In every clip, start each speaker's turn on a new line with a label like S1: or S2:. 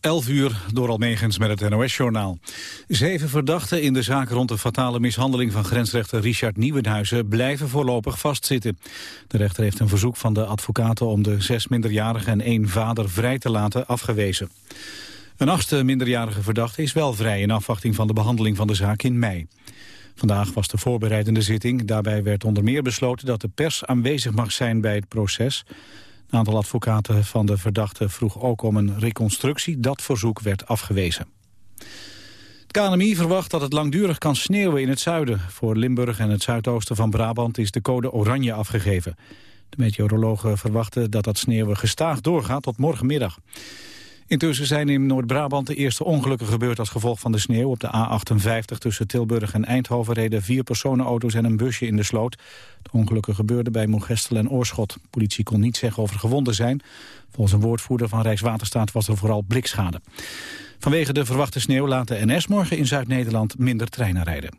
S1: 11 uur door Almegens met het NOS-journaal. Zeven verdachten in de zaak rond de fatale mishandeling van grensrechter Richard Nieuwenhuizen blijven voorlopig vastzitten. De rechter heeft een verzoek van de advocaten om de zes minderjarigen en één vader vrij te laten afgewezen. Een achtste minderjarige verdachte is wel vrij in afwachting van de behandeling van de zaak in mei. Vandaag was de voorbereidende zitting. Daarbij werd onder meer besloten dat de pers aanwezig mag zijn bij het proces. Een aantal advocaten van de verdachte vroeg ook om een reconstructie. Dat verzoek werd afgewezen. Het KNMI verwacht dat het langdurig kan sneeuwen in het zuiden. Voor Limburg en het zuidoosten van Brabant is de code oranje afgegeven. De meteorologen verwachten dat dat sneeuwen gestaag doorgaat tot morgenmiddag. Intussen zijn in Noord-Brabant de eerste ongelukken gebeurd als gevolg van de sneeuw. Op de A58 tussen Tilburg en Eindhoven reden vier personenauto's en een busje in de sloot. De ongelukken gebeurden bij Moegestel en Oorschot. politie kon niet zeggen of er gewonden zijn. Volgens een woordvoerder van Rijkswaterstaat was er vooral blikschade. Vanwege de verwachte sneeuw laat de NS morgen in Zuid-Nederland minder treinen rijden.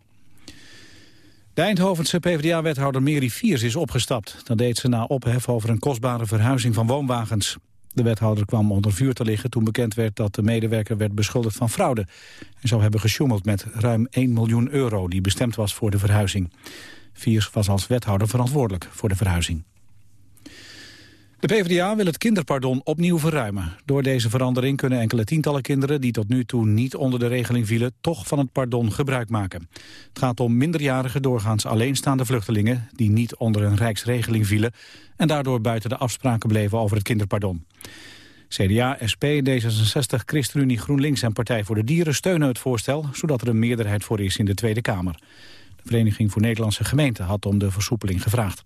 S1: De Eindhovense PvdA-wethouder Mary Viers is opgestapt. Dat deed ze na ophef over een kostbare verhuizing van woonwagens. De wethouder kwam onder vuur te liggen toen bekend werd dat de medewerker werd beschuldigd van fraude. en zou hebben gesjoemeld met ruim 1 miljoen euro die bestemd was voor de verhuizing. Viers was als wethouder verantwoordelijk voor de verhuizing. De PvdA wil het kinderpardon opnieuw verruimen. Door deze verandering kunnen enkele tientallen kinderen... die tot nu toe niet onder de regeling vielen... toch van het pardon gebruik maken. Het gaat om minderjarige doorgaans alleenstaande vluchtelingen... die niet onder een rijksregeling vielen... en daardoor buiten de afspraken bleven over het kinderpardon. CDA, SP, D66, ChristenUnie, GroenLinks en Partij voor de Dieren steunen het voorstel... zodat er een meerderheid voor is in de Tweede Kamer. De Vereniging voor Nederlandse Gemeenten had om de versoepeling gevraagd.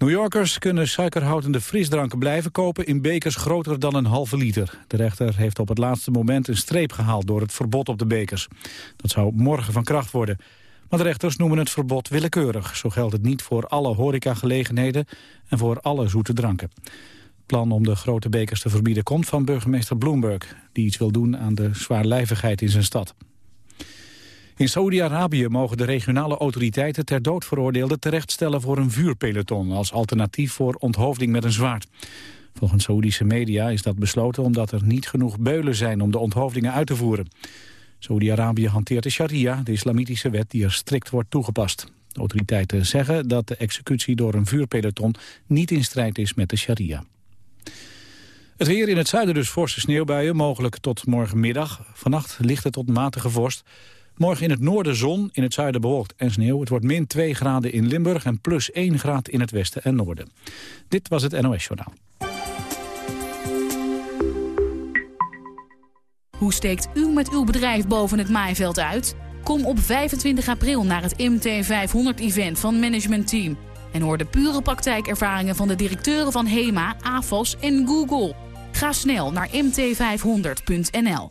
S1: New Yorkers kunnen suikerhoudende frisdranken blijven kopen in bekers groter dan een halve liter. De rechter heeft op het laatste moment een streep gehaald door het verbod op de bekers. Dat zou morgen van kracht worden. Maar de rechters noemen het verbod willekeurig. Zo geldt het niet voor alle horecagelegenheden en voor alle zoete dranken. Het plan om de grote bekers te verbieden komt van burgemeester Bloomberg... die iets wil doen aan de zwaarlijvigheid in zijn stad. In Saoedi-Arabië mogen de regionale autoriteiten ter dood veroordeelden terechtstellen voor een vuurpeloton als alternatief voor onthoofding met een zwaard. Volgens Saoedische media is dat besloten omdat er niet genoeg beulen zijn om de onthoofdingen uit te voeren. Saoedi-Arabië hanteert de sharia, de islamitische wet die er strikt wordt toegepast. Autoriteiten zeggen dat de executie door een vuurpeloton niet in strijd is met de sharia. Het weer in het zuiden dus forse sneeuwbuien, mogelijk tot morgenmiddag. Vannacht ligt het tot matige vorst. Morgen in het noorden zon, in het zuiden bewolkt en sneeuw. Het wordt min 2 graden in Limburg en plus 1 graad in het westen en noorden. Dit was het NOS Journaal.
S2: Hoe steekt u met uw bedrijf boven het maaiveld uit? Kom op 25 april naar het MT500-event van Management Team. En hoor de pure praktijkervaringen van de directeuren van HEMA, AFOS en Google. Ga snel naar mt500.nl.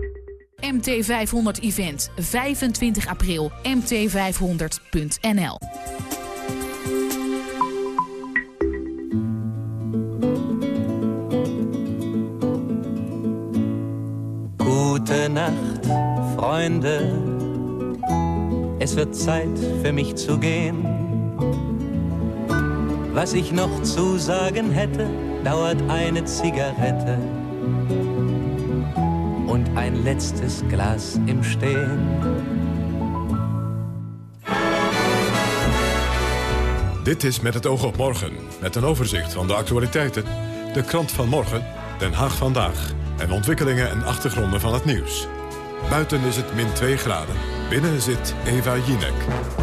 S2: MT500 Event, 25 april, mt500.nl.
S3: Gute Nacht, Freunde. Es wird Zeit für mich zu gehen. Was ich noch zu sagen hätte, dauert eine Zigarette ein letztes Glas im Stehen.
S4: Dit is Met het oog op morgen, met een overzicht van de actualiteiten, de krant van morgen, Den Haag vandaag en ontwikkelingen en achtergronden van het nieuws. Buiten is het min 2 graden, binnen zit Eva Jinek.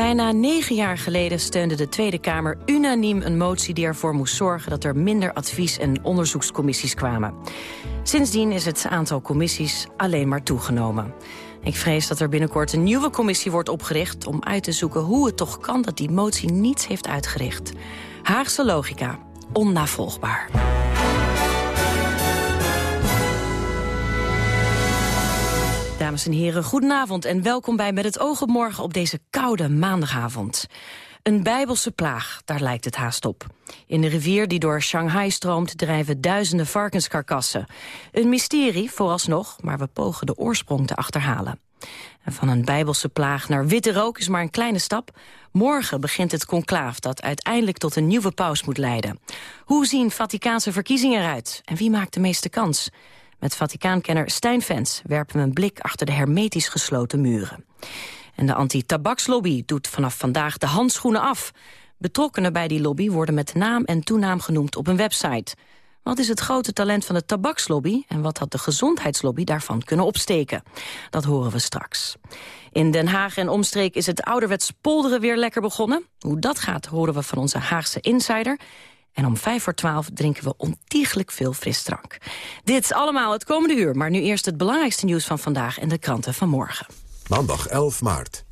S5: Bijna negen jaar geleden steunde de Tweede Kamer unaniem een motie die ervoor moest zorgen dat er minder advies- en onderzoekscommissies kwamen. Sindsdien is het aantal commissies alleen maar toegenomen. Ik vrees dat er binnenkort een nieuwe commissie wordt opgericht... om uit te zoeken hoe het toch kan dat die motie niets heeft uitgericht. Haagse logica, onnavolgbaar. Dames en heren, goedenavond en welkom bij Met het oog op morgen op deze koude maandagavond. Een bijbelse plaag, daar lijkt het haast op. In de rivier die door Shanghai stroomt drijven duizenden varkenskarkassen. Een mysterie vooralsnog, maar we pogen de oorsprong te achterhalen. En van een bijbelse plaag naar witte rook is maar een kleine stap. Morgen begint het conclaaf dat uiteindelijk tot een nieuwe paus moet leiden. Hoe zien Vaticaanse verkiezingen eruit? En wie maakt de meeste kans? Met Vaticaankenner Stijn werpen we een blik achter de hermetisch gesloten muren. En de anti-tabakslobby doet vanaf vandaag de handschoenen af. Betrokkenen bij die lobby worden met naam en toenaam genoemd op een website. Wat is het grote talent van de tabakslobby... en wat had de gezondheidslobby daarvan kunnen opsteken? Dat horen we straks. In Den Haag en omstreek is het ouderwets polderen weer lekker begonnen. Hoe dat gaat horen we van onze Haagse insider. En om vijf voor twaalf drinken we ontiegelijk veel frisdrank. Dit allemaal het komende uur, maar nu eerst het belangrijkste nieuws van vandaag... en de kranten van morgen.
S6: Maandag 11 maart.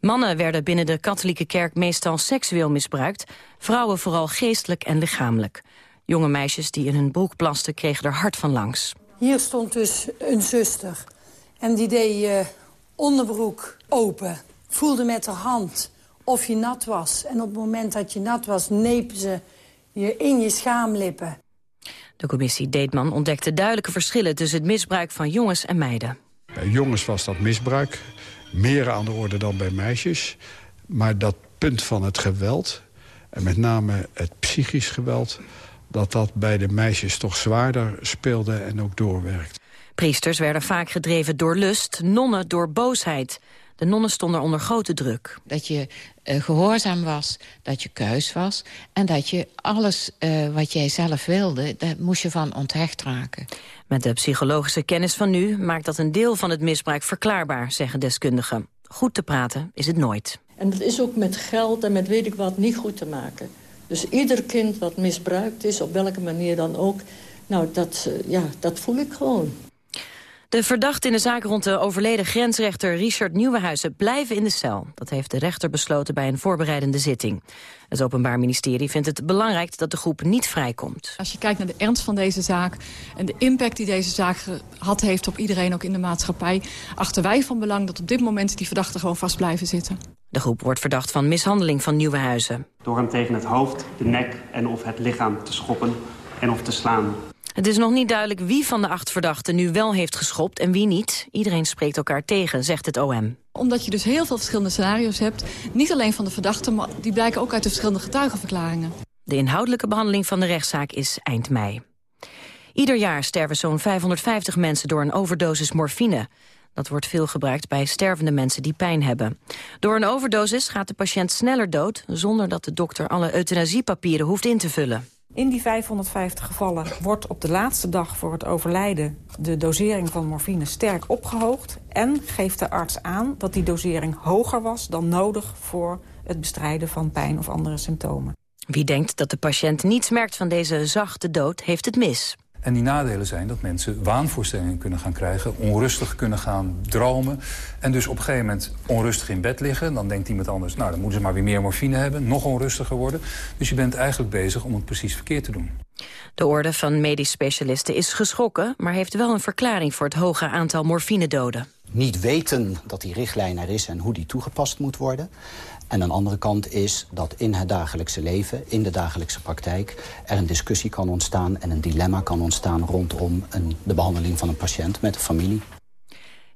S5: Mannen werden binnen de katholieke kerk meestal seksueel misbruikt. Vrouwen vooral geestelijk en lichamelijk. Jonge meisjes die in hun broek plasten kregen er hard van langs.
S7: Hier stond dus een zuster. En die deed je onderbroek open. Voelde met haar hand of je nat was. En op het moment dat je nat was, nepen ze je in je schaamlippen.
S5: De commissie Deetman ontdekte duidelijke verschillen... tussen het misbruik van jongens en meiden.
S8: Bij jongens was dat misbruik meer aan de orde dan bij meisjes. Maar dat punt van het geweld, en met name het psychisch geweld... dat dat bij de meisjes toch zwaarder speelde en ook doorwerkt.
S5: Priesters werden vaak gedreven door lust, nonnen door boosheid. De nonnen stonden onder grote druk.
S9: Dat je uh, gehoorzaam was, dat je keus was... en dat je alles uh, wat jij zelf wilde, daar moest je van onthecht raken.
S5: Met de psychologische kennis van nu maakt dat een deel van het misbruik verklaarbaar, zeggen deskundigen. Goed te praten is het nooit.
S10: En dat is ook met geld en met weet ik wat niet goed te maken. Dus ieder kind wat misbruikt is, op welke manier dan ook... nou, dat, uh, ja, dat voel ik gewoon.
S5: De verdachten in de zaak rond de overleden grensrechter Richard Nieuwenhuizen blijven in de cel. Dat heeft de rechter besloten bij een voorbereidende zitting. Het Openbaar Ministerie vindt het belangrijk dat de groep niet vrijkomt.
S11: Als je kijkt naar de ernst van deze zaak en de impact die deze zaak gehad heeft op iedereen, ook in de maatschappij, achten wij van belang dat op dit moment die verdachten gewoon vast blijven zitten.
S5: De groep wordt verdacht van mishandeling van Nieuwenhuizen.
S12: Door hem tegen het hoofd, de nek en of het lichaam te schoppen en of te slaan.
S5: Het is nog niet duidelijk wie van de acht verdachten nu wel heeft geschopt en wie niet. Iedereen spreekt elkaar tegen, zegt het OM.
S11: Omdat je dus heel veel verschillende scenario's hebt. Niet alleen van de verdachten, maar die blijken ook uit de verschillende getuigenverklaringen.
S5: De inhoudelijke behandeling van de rechtszaak is eind mei. Ieder jaar sterven zo'n 550 mensen door een overdosis morfine. Dat wordt veel gebruikt bij stervende mensen die pijn hebben. Door een overdosis gaat de patiënt sneller dood... zonder dat de dokter alle euthanasiepapieren hoeft in te vullen.
S13: In die 550 gevallen wordt op de laatste dag voor het overlijden... de dosering van morfine sterk opgehoogd... en geeft de arts aan dat die dosering hoger was dan nodig... voor het bestrijden van pijn of andere symptomen.
S5: Wie denkt dat de patiënt niets merkt van deze zachte dood, heeft het mis.
S14: En die nadelen zijn dat mensen waanvoorstellingen kunnen gaan krijgen... onrustig kunnen gaan dromen... en dus op een gegeven moment onrustig in bed liggen. Dan denkt iemand anders, nou, dan moeten ze maar weer meer morfine hebben... nog onrustiger worden. Dus je bent eigenlijk bezig om het precies verkeerd te doen.
S5: De orde van medisch specialisten is geschrokken... maar heeft wel een verklaring voor het hoge aantal morfinedoden.
S15: Niet weten dat die richtlijn er is en hoe die toegepast moet worden... En aan de andere kant is dat in het dagelijkse leven, in de dagelijkse praktijk... er een discussie kan ontstaan en een dilemma kan ontstaan... rondom een, de behandeling van een patiënt met de familie.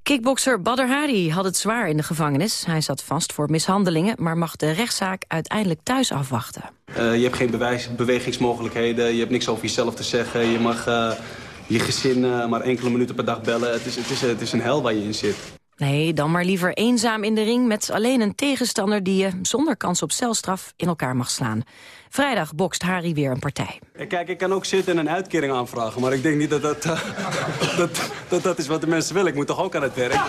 S5: Kickbokser Badr Hari had het zwaar in de gevangenis. Hij zat vast voor mishandelingen, maar mag de rechtszaak uiteindelijk thuis afwachten.
S16: Uh, je hebt geen bewijs, bewegingsmogelijkheden, je hebt niks over jezelf te zeggen. Je mag uh, je gezin uh, maar enkele minuten per dag bellen. Het is, het, is, het is een hel waar je in zit.
S5: Nee, dan maar liever eenzaam in de ring met alleen een tegenstander... die je zonder kans op celstraf in elkaar mag slaan. Vrijdag bokst Harry weer een partij.
S16: Kijk, ik kan ook zitten en een uitkering aanvragen... maar ik denk niet dat dat, uh, dat, dat, dat is wat de mensen willen. Ik moet toch ook aan het werk?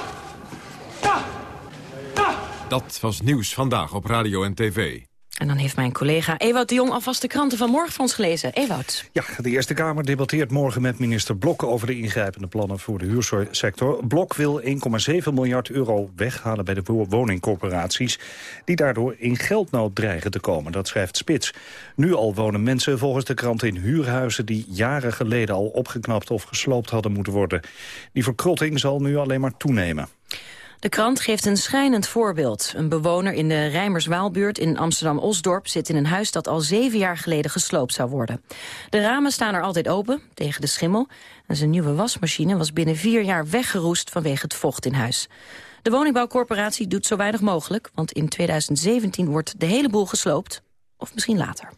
S4: Dat was Nieuws Vandaag op Radio en TV.
S5: En dan heeft mijn collega Ewout de Jong alvast de kranten van morgen van ons gelezen. Ewout.
S17: Ja, de Eerste Kamer debatteert morgen met minister Blok... over de ingrijpende plannen voor de huursector. Blok wil 1,7 miljard euro weghalen bij de woningcorporaties... die daardoor in geldnood dreigen te komen. Dat schrijft Spits. Nu al wonen mensen volgens de krant in huurhuizen... die jaren geleden al opgeknapt of gesloopt hadden moeten worden. Die verkrotting zal nu alleen maar toenemen.
S5: De krant geeft een schrijnend voorbeeld. Een bewoner in de Rijmerswaalbuurt in Amsterdam-Osdorp... zit in een huis dat al zeven jaar geleden gesloopt zou worden. De ramen staan er altijd open, tegen de schimmel. En zijn nieuwe wasmachine was binnen vier jaar weggeroest... vanwege het vocht in huis. De woningbouwcorporatie doet zo weinig mogelijk... want in 2017 wordt de hele boel gesloopt. Of misschien later.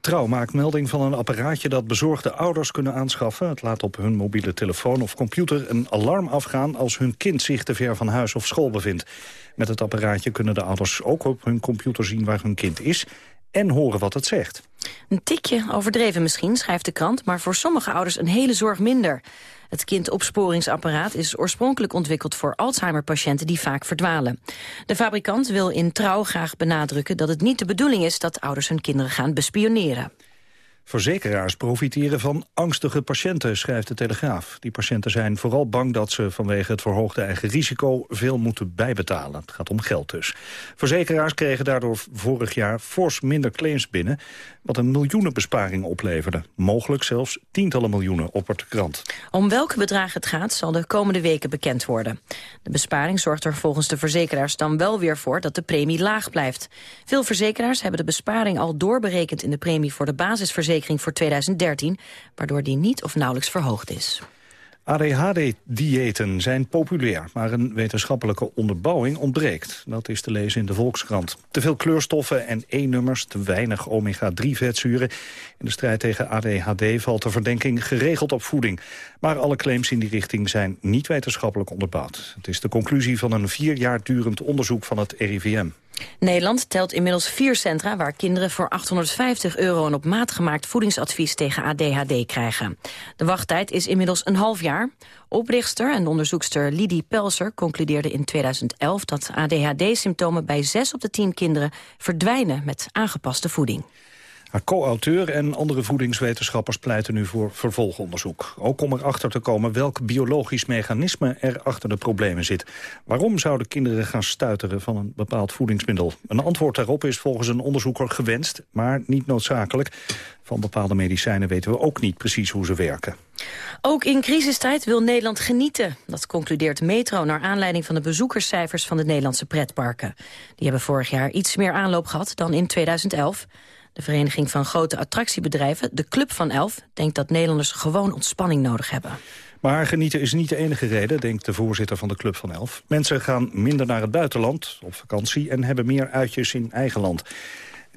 S17: Trouw maakt melding van een apparaatje dat bezorgde ouders kunnen aanschaffen. Het laat op hun mobiele telefoon of computer een alarm afgaan... als hun kind zich te ver van huis of school bevindt. Met het apparaatje kunnen de ouders ook op hun computer zien waar hun kind is... en horen wat het zegt.
S5: Een tikje overdreven misschien, schrijft de krant... maar voor sommige ouders een hele zorg minder. Het kindopsporingsapparaat is oorspronkelijk ontwikkeld voor Alzheimer-patiënten die vaak verdwalen. De fabrikant wil in trouw graag benadrukken dat het niet de bedoeling is dat ouders hun kinderen gaan bespioneren.
S17: Verzekeraars profiteren van angstige patiënten, schrijft de Telegraaf. Die patiënten zijn vooral bang dat ze vanwege het verhoogde eigen risico veel moeten bijbetalen. Het gaat om geld dus. Verzekeraars kregen daardoor vorig jaar fors minder claims binnen, wat een miljoenenbesparing opleverde. Mogelijk zelfs tientallen miljoenen, op de krant.
S5: Om welke bedragen het gaat zal de komende weken bekend worden. De besparing zorgt er volgens de verzekeraars dan wel weer voor dat de premie laag blijft. Veel verzekeraars hebben de besparing al doorberekend in de premie voor de basisverzekering voor 2013, waardoor die niet of nauwelijks verhoogd is.
S17: ADHD-diëten zijn populair, maar een wetenschappelijke onderbouwing ontbreekt. Dat is te lezen in de Volkskrant. Te veel kleurstoffen en E-nummers, te weinig omega-3-vetzuren. In de strijd tegen ADHD valt de verdenking geregeld op voeding. Maar alle claims in die richting zijn niet wetenschappelijk onderbouwd. Het is de conclusie van een vier jaar durend onderzoek van het RIVM.
S5: Nederland telt inmiddels vier centra waar kinderen voor 850 euro een op maat gemaakt voedingsadvies tegen ADHD krijgen. De wachttijd is inmiddels een half jaar. Oprichter en onderzoekster Lidie Pelser concludeerde in 2011 dat ADHD-symptomen bij 6 op de 10 kinderen verdwijnen met aangepaste voeding.
S17: Haar co-auteur en andere voedingswetenschappers pleiten nu voor vervolgonderzoek. Ook om erachter te komen welk biologisch mechanisme er achter de problemen zit. Waarom zouden kinderen gaan stuiteren van een bepaald voedingsmiddel? Een antwoord daarop is volgens een onderzoeker gewenst, maar niet noodzakelijk. Van bepaalde medicijnen weten we ook niet precies hoe ze werken.
S5: Ook in crisistijd wil Nederland genieten. Dat concludeert Metro naar aanleiding van de bezoekerscijfers van de Nederlandse pretparken. Die hebben vorig jaar iets meer aanloop gehad dan in 2011. De Vereniging van Grote Attractiebedrijven, de Club van Elf... denkt dat Nederlanders gewoon ontspanning nodig hebben.
S17: Maar genieten is niet de enige reden, denkt de voorzitter van de Club van Elf. Mensen gaan minder naar het buitenland op vakantie... en hebben meer uitjes in eigen land.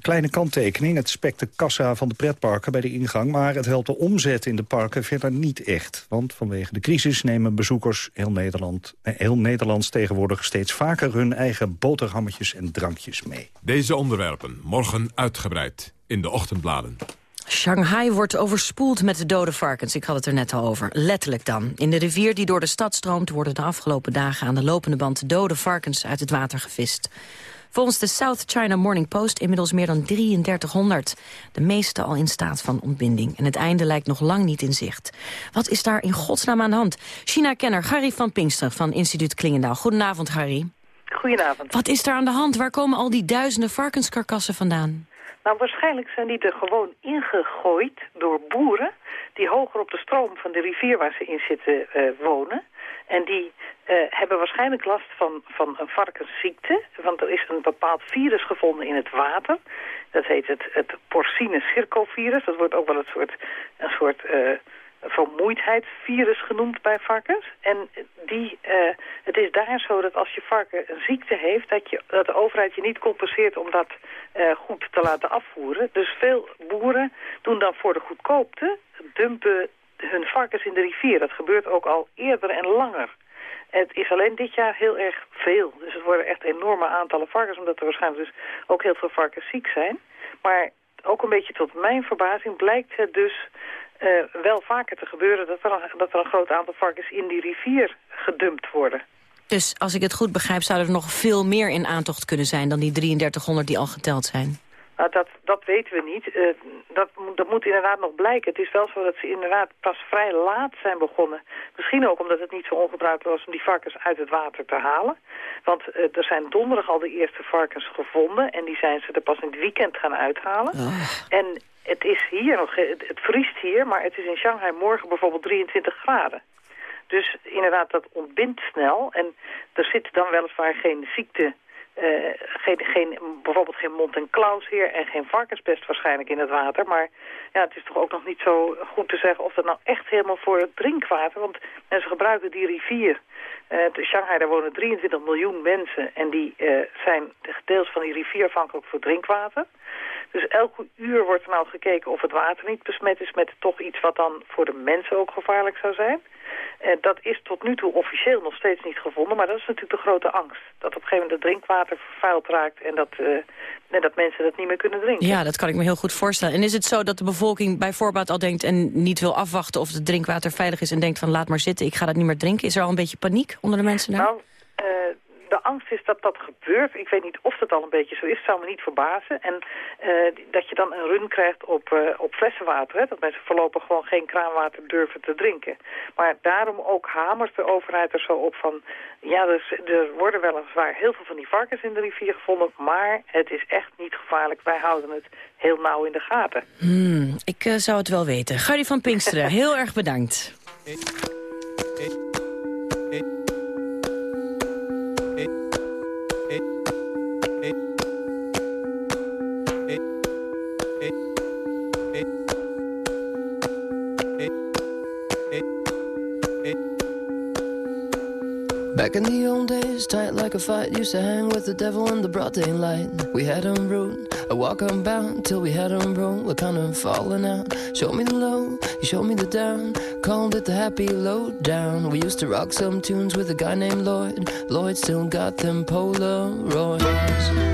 S17: Kleine kanttekening, het spekt de kassa van de pretparken bij de ingang... maar het helpt de omzet in de parken verder niet echt. Want vanwege de crisis nemen bezoekers heel, Nederland, eh, heel Nederlands tegenwoordig... steeds vaker hun eigen boterhammetjes en drankjes mee.
S4: Deze onderwerpen morgen uitgebreid in de ochtendbladen.
S5: Shanghai wordt overspoeld met de dode varkens. Ik had het er net al over. Letterlijk dan. In de rivier die door de stad stroomt... worden de afgelopen dagen aan de lopende band dode varkens uit het water gevist. Volgens de South China Morning Post inmiddels meer dan 3300. De meeste al in staat van ontbinding. En het einde lijkt nog lang niet in zicht. Wat is daar in godsnaam aan de hand? China-kenner Gary van Pinkster van instituut Klingendaal. Goedenavond, Gary.
S18: Goedenavond.
S5: Wat is daar aan de hand? Waar komen al die duizenden varkenskarkassen vandaan?
S18: Nou, waarschijnlijk zijn die er gewoon ingegooid door boeren... die hoger op de stroom van de rivier waar ze in zitten uh, wonen. En die uh, hebben waarschijnlijk last van, van een varkensziekte. Want er is een bepaald virus gevonden in het water. Dat heet het, het porcine circovirus. Dat wordt ook wel een soort, een soort uh, vermoeidheidsvirus genoemd bij varkens. En die, uh, het is daar zo dat als je varken een ziekte heeft... dat, je, dat de overheid je niet compenseert om dat goed te laten afvoeren. Dus veel boeren doen dan voor de goedkoopte... dumpen hun varkens in de rivier. Dat gebeurt ook al eerder en langer. Het is alleen dit jaar heel erg veel. Dus het worden echt enorme aantallen varkens, omdat er waarschijnlijk dus ook heel veel varkens ziek zijn. Maar ook een beetje tot mijn verbazing blijkt het dus uh, wel vaker te gebeuren dat er, een, dat er een groot aantal varkens in die rivier gedumpt worden.
S5: Dus als ik het goed begrijp, zou er nog veel meer in aantocht kunnen zijn dan die 3300 die al geteld zijn?
S18: Nou, dat, dat weten we niet. Uh, dat, dat moet inderdaad nog blijken. Het is wel zo dat ze inderdaad pas vrij laat zijn begonnen. Misschien ook omdat het niet zo ongebruikelijk was om die varkens uit het water te halen. Want uh, er zijn donderdag al de eerste varkens gevonden. En die zijn ze er pas in het weekend gaan uithalen.
S5: Oh.
S18: En het is hier nog, het, het vriest hier, maar het is in Shanghai morgen bijvoorbeeld 23 graden. Dus inderdaad, dat ontbindt snel. En er zit dan weliswaar geen ziekte uh, geen, geen, bijvoorbeeld geen mond- en klauwsheer en geen varkenspest waarschijnlijk in het water. Maar ja, het is toch ook nog niet zo goed te zeggen of dat nou echt helemaal voor het drinkwater... want mensen gebruiken die rivier. Uh, de Shanghai, daar wonen 23 miljoen mensen en die uh, zijn deels van die rivier afhankelijk voor drinkwater. Dus elke uur wordt er nou gekeken of het water niet besmet is met toch iets wat dan voor de mensen ook gevaarlijk zou zijn. Uh, dat is tot nu toe officieel nog steeds niet gevonden, maar dat is natuurlijk de grote angst. Dat op een gegeven moment het drinkwater vervuild raakt en dat, uh, en dat mensen dat niet meer kunnen drinken.
S5: Ja, dat kan ik me heel goed voorstellen. En is het zo dat de bevolking bij voorbaat al denkt en niet wil afwachten of het drinkwater veilig is en denkt van laat maar zitten, ik ga dat niet meer drinken? Is er al een beetje paniek onder de mensen daar?
S18: Nou, uh, de angst is dat dat gebeurt. Ik weet niet of dat al een beetje zo is. Zou me niet verbazen. En uh, dat je dan een run krijgt op, uh, op flessenwater. Hè? Dat mensen voorlopig gewoon geen kraanwater durven te drinken. Maar daarom ook hamert de overheid er zo op van... Ja, dus, er worden weliswaar heel veel van die varkens in de rivier gevonden... maar het is echt niet gevaarlijk. Wij houden het heel nauw in de gaten.
S5: Hmm, ik uh, zou het wel weten. Gary van Pinksteren, heel erg bedankt.
S19: Back in the old days, tight like a fight, used to hang with the devil in the broad daylight. We had him rude, a walk unbound, till we had him roll, we're kind of falling out. Showed me the low, he showed me the down, called it the happy low down. We used to rock some tunes with a guy named Lloyd, Lloyd still got them Polaroids.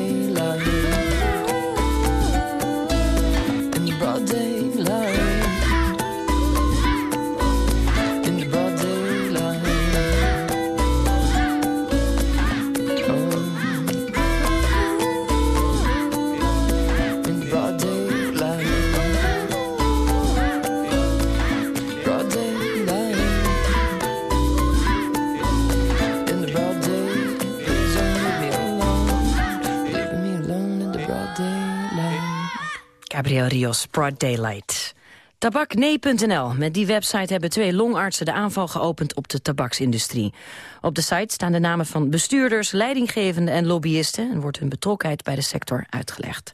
S5: Rios, Broad Daylight. Tabaknee.nl. Met die website hebben twee longartsen de aanval geopend op de tabaksindustrie. Op de site staan de namen van bestuurders, leidinggevenden en lobbyisten... en wordt hun betrokkenheid bij de sector uitgelegd.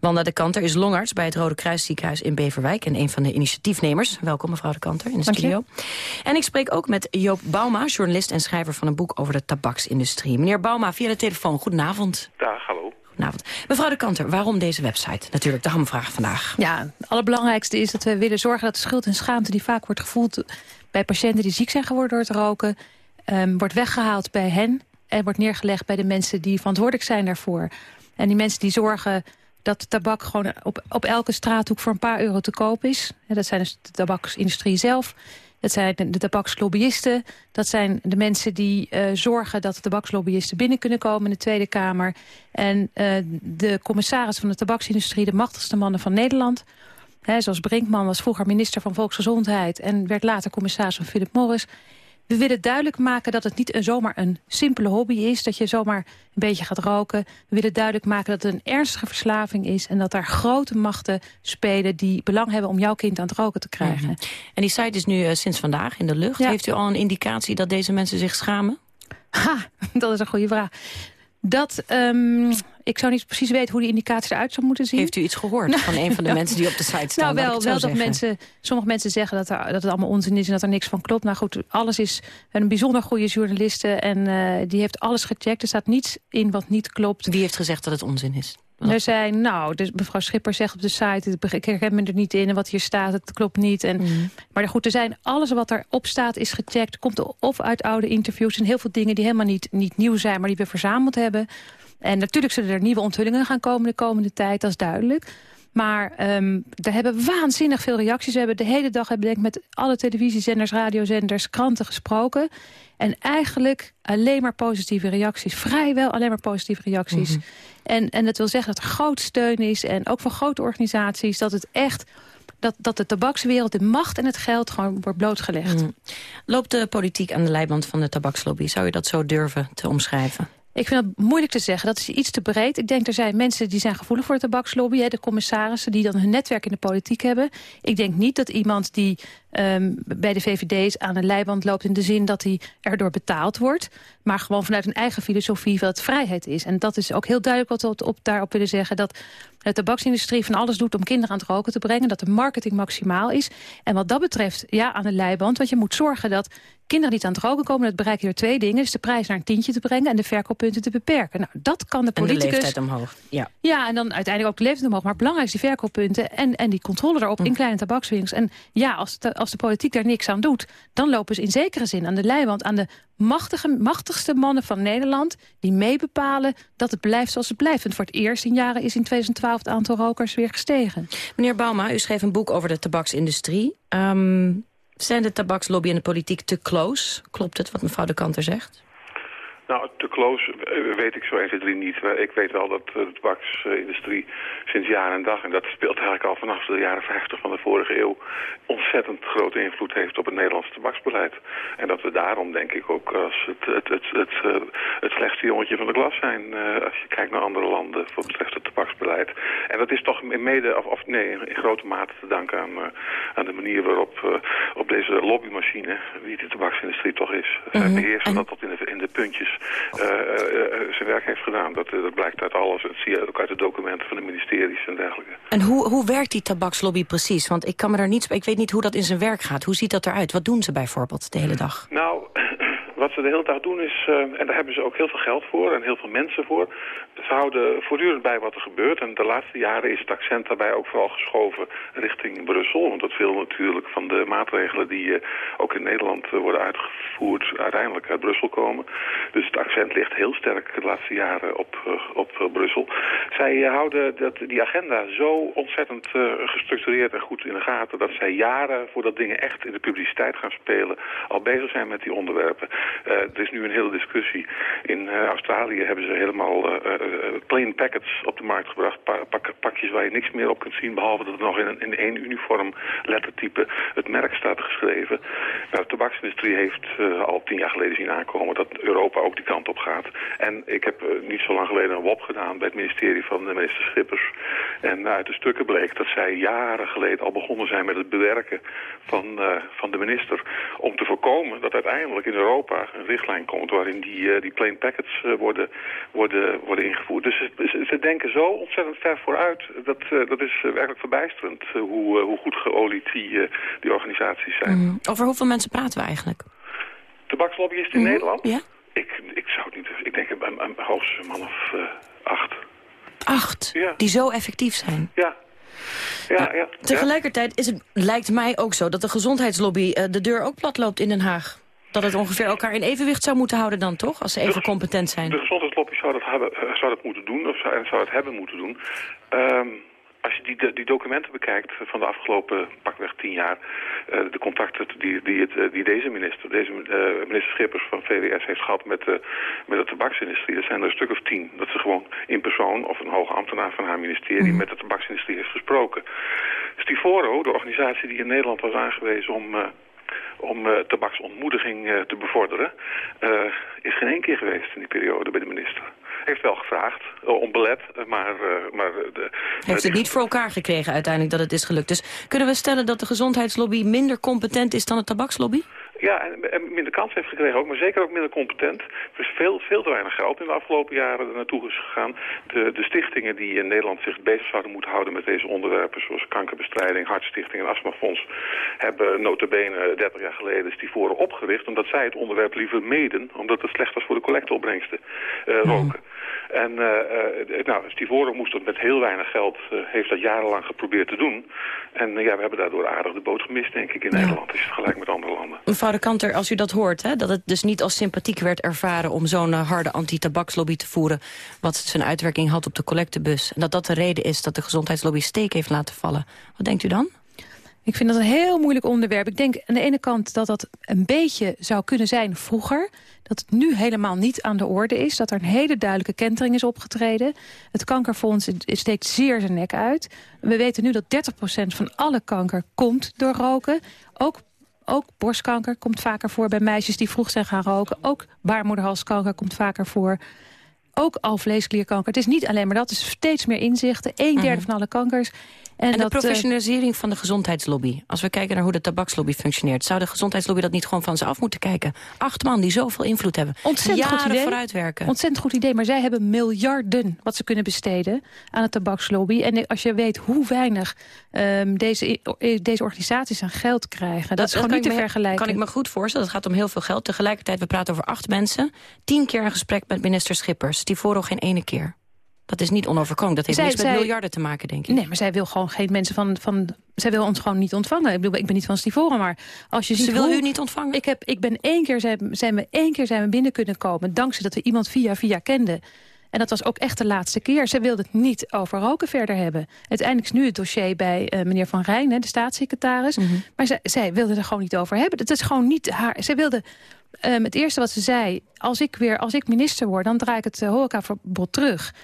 S5: Wanda de Kanter is longarts bij het Rode Kruis ziekenhuis in Beverwijk... en een van de initiatiefnemers. Welkom, mevrouw de Kanter, in de
S20: Dank je.
S5: studio. En ik spreek ook met Joop Bauma, journalist en schrijver van een boek over de tabaksindustrie. Meneer Bauma, via de telefoon, goedenavond.
S20: Dag, hallo.
S5: Mevrouw de Kanter, waarom deze website? Natuurlijk de hamvraag vandaag.
S20: Ja, het allerbelangrijkste is dat we willen zorgen dat de schuld en schaamte... die vaak wordt gevoeld bij patiënten die ziek zijn geworden door het roken... ehm, wordt weggehaald bij hen en wordt neergelegd bij de mensen die verantwoordelijk zijn daarvoor. En die mensen die zorgen dat tabak gewoon op, op elke straathoek voor een paar euro te koop is. Dat zijn dus de tabaksindustrie zelf. Dat zijn de, tabakslobbyisten. Dat zijn de mensen die eh, zorgen dat de tabakslobbyisten binnen kunnen komen in de Tweede Kamer. En eh, de commissaris van de tabaksindustrie, de machtigste mannen van Nederland. Hè, zoals Brinkman was vroeger minister van Volksgezondheid... en werd later commissaris van Philip Morris. We willen duidelijk maken dat het niet een, zomaar een simpele hobby is... dat je zomaar een beetje gaat roken. We willen duidelijk maken dat het een ernstige verslaving is... en dat daar grote machten spelen die belang hebben... om jouw kind aan het roken te krijgen.
S5: Mhm. En die site is nu eh, sinds vandaag in de lucht. Heeft u al een indicatie dat deze mensen zich schamen?
S20: Ha, dat is een goede vraag. Dat, ehm, ik zou niet precies weten hoe die indicatie eruit zou moeten zien.
S5: Heeft u iets gehoord van een van de mensen die op de site staan?
S20: Nou, wel, wel dat mensen, sommige mensen zeggen dat, er, dat het allemaal onzin is en dat er niks van klopt. Nou goed, alles is een bijzonder goede journaliste en eh, die heeft alles gecheckt. Er staat niets in wat niet klopt.
S5: Wie heeft gezegd dat het onzin is?
S20: Er zijn, nou, dus mevrouw Schipper zegt op de site... ik herken me er niet in en wat hier staat, het klopt niet. En, Maar goed, er zijn, alles wat erop staat is gecheckt. Komt of uit oude interviews en heel veel dingen die helemaal niet, niet nieuw zijn... maar die we verzameld hebben. En natuurlijk zullen er nieuwe onthullingen gaan komen de komende tijd, dat is duidelijk. Maar ehm er hebben waanzinnig veel reacties. We hebben de hele dag hebben, denk ik, met alle televisiezenders, radiozenders, kranten gesproken. En eigenlijk alleen maar positieve reacties. Vrijwel alleen maar positieve reacties.
S5: Mhm.
S20: en, en dat wil zeggen dat er groot steun is. En ook van grote organisaties. Dat het echt dat, dat de tabakswereld, de macht en het geld gewoon wordt blootgelegd.
S5: Mhm. Loopt de politiek aan de leiband van de tabakslobby? Zou je dat zo durven te omschrijven?
S20: Ik vind het moeilijk te zeggen. Dat is iets te breed. Ik denk er zijn mensen die zijn gevoelig voor de tabakslobby. Hè, de commissarissen die dan hun netwerk in de politiek hebben. Ik denk niet dat iemand die um, bij de VVD's aan de leiband loopt... in de zin dat hij erdoor betaald wordt. Maar gewoon vanuit een eigen filosofie wat vrijheid is. En dat is ook heel duidelijk wat we op, daarop willen zeggen. Dat de tabaksindustrie van alles doet om kinderen aan het roken te brengen. Dat de marketing maximaal is. En wat dat betreft, ja, aan de leiband. Want je moet zorgen dat kinderen niet aan het roken komen. Dat bereik je door twee dingen. Dus de prijs naar een tientje te brengen en de verkooppunten te beperken. Nou, dat kan de
S5: En de
S20: politicus...
S5: leeftijd omhoog. Ja.
S20: Ja, en dan uiteindelijk ook de leeftijd omhoog. Maar belangrijk is die verkooppunten en, en die controle daarop in kleine tabakswinkels. En ja, als de, als de politiek daar niks aan doet... dan lopen ze in zekere zin aan de leiband aan de machtige, machtigste mannen van Nederland... die meebepalen dat het blijft zoals het blijft. Want voor het eerst in jaren is in 2012 het aantal rokers weer gestegen.
S5: Meneer Bauma, u schreef een boek over de tabaksindustrie. Ehm, zijn de tabakslobby en de politiek te close? Klopt het wat mevrouw de Kanter zegt?
S21: Nou, te close eh, weet ik zo 1, 2, 3 niet. Maar Ik weet wel dat eh, de tabaksindustrie sinds jaar en dag... en dat speelt eigenlijk al vanaf de jaren 50 van de vorige eeuw... ontzettend grote invloed heeft op het Nederlandse tabaksbeleid. En dat we daarom, denk ik, ook als het, het, het, het, eh, het slechtste jongetje van de klas zijn... als je kijkt naar andere landen wat betreft het tabaksbeleid. En dat is toch in mede, of, of nee, in grote mate te danken aan, aan de manier waarop op deze lobbymachine... wie de tabaksindustrie toch is, uh,
S5: Mhm.
S21: beheersen dat tot in de, in de puntjes zijn werk heeft gedaan. Dat, eh, dat blijkt uit alles. Dat zie je ook uit de documenten van de ministeries en dergelijke.
S5: En hoe, hoe werkt die tabakslobby precies? Want ik kan me daar niet, ik weet niet hoe dat in zijn werk gaat. Hoe ziet dat eruit? Wat doen ze bijvoorbeeld de hele dag?
S21: Nou, wat ze de hele dag doen is, eh, en daar hebben ze ook heel veel geld voor en heel veel mensen voor. Ze houden voortdurend bij wat er gebeurt. En de laatste jaren is het accent daarbij ook vooral geschoven richting Brussel. Want dat veel natuurlijk van de maatregelen die eh, ook in Nederland eh, worden uitgevoerd uiteindelijk uit Brussel komen. Dus het accent ligt heel sterk de laatste jaren op, op Brussel. Zij houden dat, die agenda zo ontzettend gestructureerd en goed in de gaten... dat zij jaren voordat dingen echt in de publiciteit gaan spelen... al bezig zijn met die onderwerpen. Eh, er is nu een hele discussie. In eh, Australië hebben ze helemaal eh, plain packets op de markt gebracht. Pa- pak- pakjes waar je niks meer op kunt zien... behalve dat er nog in, een, één uniform lettertype het merk staat geschreven. Nou, de tabaksindustrie heeft al tien jaar geleden zien aankomen... dat Europa ook die kant op gaat. En ik heb niet zo lang geleden een WOP gedaan... bij het ministerie van de minister Schippers. En uit de stukken bleek dat zij jaren geleden al begonnen zijn met het bewerken van, van de minister. Om te voorkomen dat uiteindelijk in Europa een richtlijn komt waarin die, uh, die plain packets uh, worden, worden, worden ingevoerd. Dus ze, ze, denken zo ontzettend ver vooruit. Dat, dat is werkelijk verbijsterend hoe, hoe goed geolied die, die organisaties zijn.
S5: Mm. Over hoeveel mensen praten we eigenlijk?
S21: Tabakslobbyisten in mm. Nederland?
S5: Ja.
S21: Ik, ik zou het niet... Ik denk een, een, hoogstens een man of acht.
S5: Acht?
S21: Ja.
S5: Die zo effectief zijn?
S21: Ja. Ja, ja,
S5: Tegelijkertijd is het, lijkt mij ook zo dat de gezondheidslobby uh, de deur ook plat loopt in Den Haag. Dat het ongeveer elkaar in evenwicht zou moeten houden dan, toch? Als ze even competent zijn.
S21: De gezondheidslobby zou dat, hebben, zou dat moeten doen, of zou, zou het hebben moeten doen. Um, als je die, die documenten bekijkt van de afgelopen pakweg tien jaar... Uh, de contacten die, die, het, die deze minister, deze uh, minister Schippers van VWS heeft gehad met, uh, met de tabaksindustrie... dat zijn er een stuk of tien. Dat ze gewoon in persoon of een hoge ambtenaar van haar ministerie... Mm. met de tabaksindustrie heeft gesproken. Stivoro, de organisatie die in Nederland was aangewezen om om uh, tabaksontmoediging uh, te bevorderen, uh, is geen één keer geweest in die periode bij de minister. Heeft wel gevraagd, om belet, maar... maar de,
S5: Heeft het niet voor elkaar gekregen uiteindelijk dat het is gelukt. Dus kunnen we stellen dat de gezondheidslobby minder competent is dan de tabakslobby?
S21: Ja, en, en, minder kans heeft gekregen ook, maar zeker ook minder competent. Er is veel, veel te weinig geld in de afgelopen jaren er naartoe is gegaan. De, de stichtingen die in Nederland zich bezig zouden moeten houden met deze onderwerpen... zoals kankerbestrijding, hartstichting en astmafonds... hebben notabene 30 jaar geleden Stivoren opgericht... omdat zij het onderwerp liever meden, omdat het slecht was voor de collecteopbrengsten, uh, roken. En uh, uh, nou, Stivoren moest dat met heel weinig geld, heeft dat jarenlang geprobeerd te doen. En ja, we hebben daardoor aardig de boot gemist, denk ik, in ja. Nederland. Is het gelijk met andere landen.
S5: Mevrouw de Kanter, als u dat hoort, hè, dat het dus niet als sympathiek werd ervaren... om zo'n harde anti-tabakslobby te voeren... wat zijn uitwerking had op de collectebus. En dat dat de reden is dat de gezondheidslobby steek heeft laten vallen. Wat denkt u dan?
S20: Ik vind dat een heel moeilijk onderwerp. Ik denk aan de ene kant dat dat een beetje zou kunnen zijn vroeger. Dat het nu helemaal niet aan de orde is. Dat er een hele duidelijke kentering is opgetreden. Het kankerfonds steekt zeer zijn nek uit. We weten nu dat 30% van alle kanker komt door roken. Ook ook borstkanker komt vaker voor bij meisjes die vroeg zijn gaan roken. Ook baarmoederhalskanker komt vaker voor. Ook alvleesklierkanker. Het is niet alleen maar dat. Het is steeds meer inzichten. Een derde mm. van alle kankers
S5: en, en de professionalisering van de gezondheidslobby. Als we kijken naar hoe de tabakslobby functioneert... zou de gezondheidslobby dat niet gewoon van ze af moeten kijken? Acht man die zoveel invloed hebben.
S20: Ontzettend goed idee.
S5: vooruitwerken.
S20: Ontzettend goed idee, maar zij hebben miljarden... wat ze kunnen besteden aan de tabakslobby. En als je weet hoe weinig um, deze, deze organisaties aan geld krijgen... dat, dat is gewoon niet te
S5: me,
S20: vergelijken.
S5: kan ik me goed voorstellen. Het gaat om heel veel geld. Tegelijkertijd, we praten over acht mensen. Tien keer een gesprek met minister Schippers. Die vooral geen ene keer. Dat is niet onoverkomelijk. Dat heeft zij, niks met zij, miljarden te maken, denk ik.
S20: Nee, maar zij wil gewoon geen mensen van... van zij wil ons gewoon niet ontvangen. Ik bedoel, ik ben niet van Stivoren, maar als je ziet...
S5: Ze wil
S20: hoe,
S5: u niet ontvangen?
S20: Ik, heb, ik ben één keer, zijn, zijn we één keer zijn we binnen kunnen komen... dankzij dat we iemand via via kenden. En dat was ook echt de laatste keer. Zij wilde het niet over roken verder hebben. Uiteindelijk is nu het dossier bij uh, meneer Van Rijn, hè, de staatssecretaris. Mm -hmm. Maar zij, zij wilde er gewoon niet over hebben. Dat is gewoon niet haar... Zij wilde... Um, het eerste wat ze zei, als ik weer als ik minister word... dan draai ik het uh, horecaverbod terug.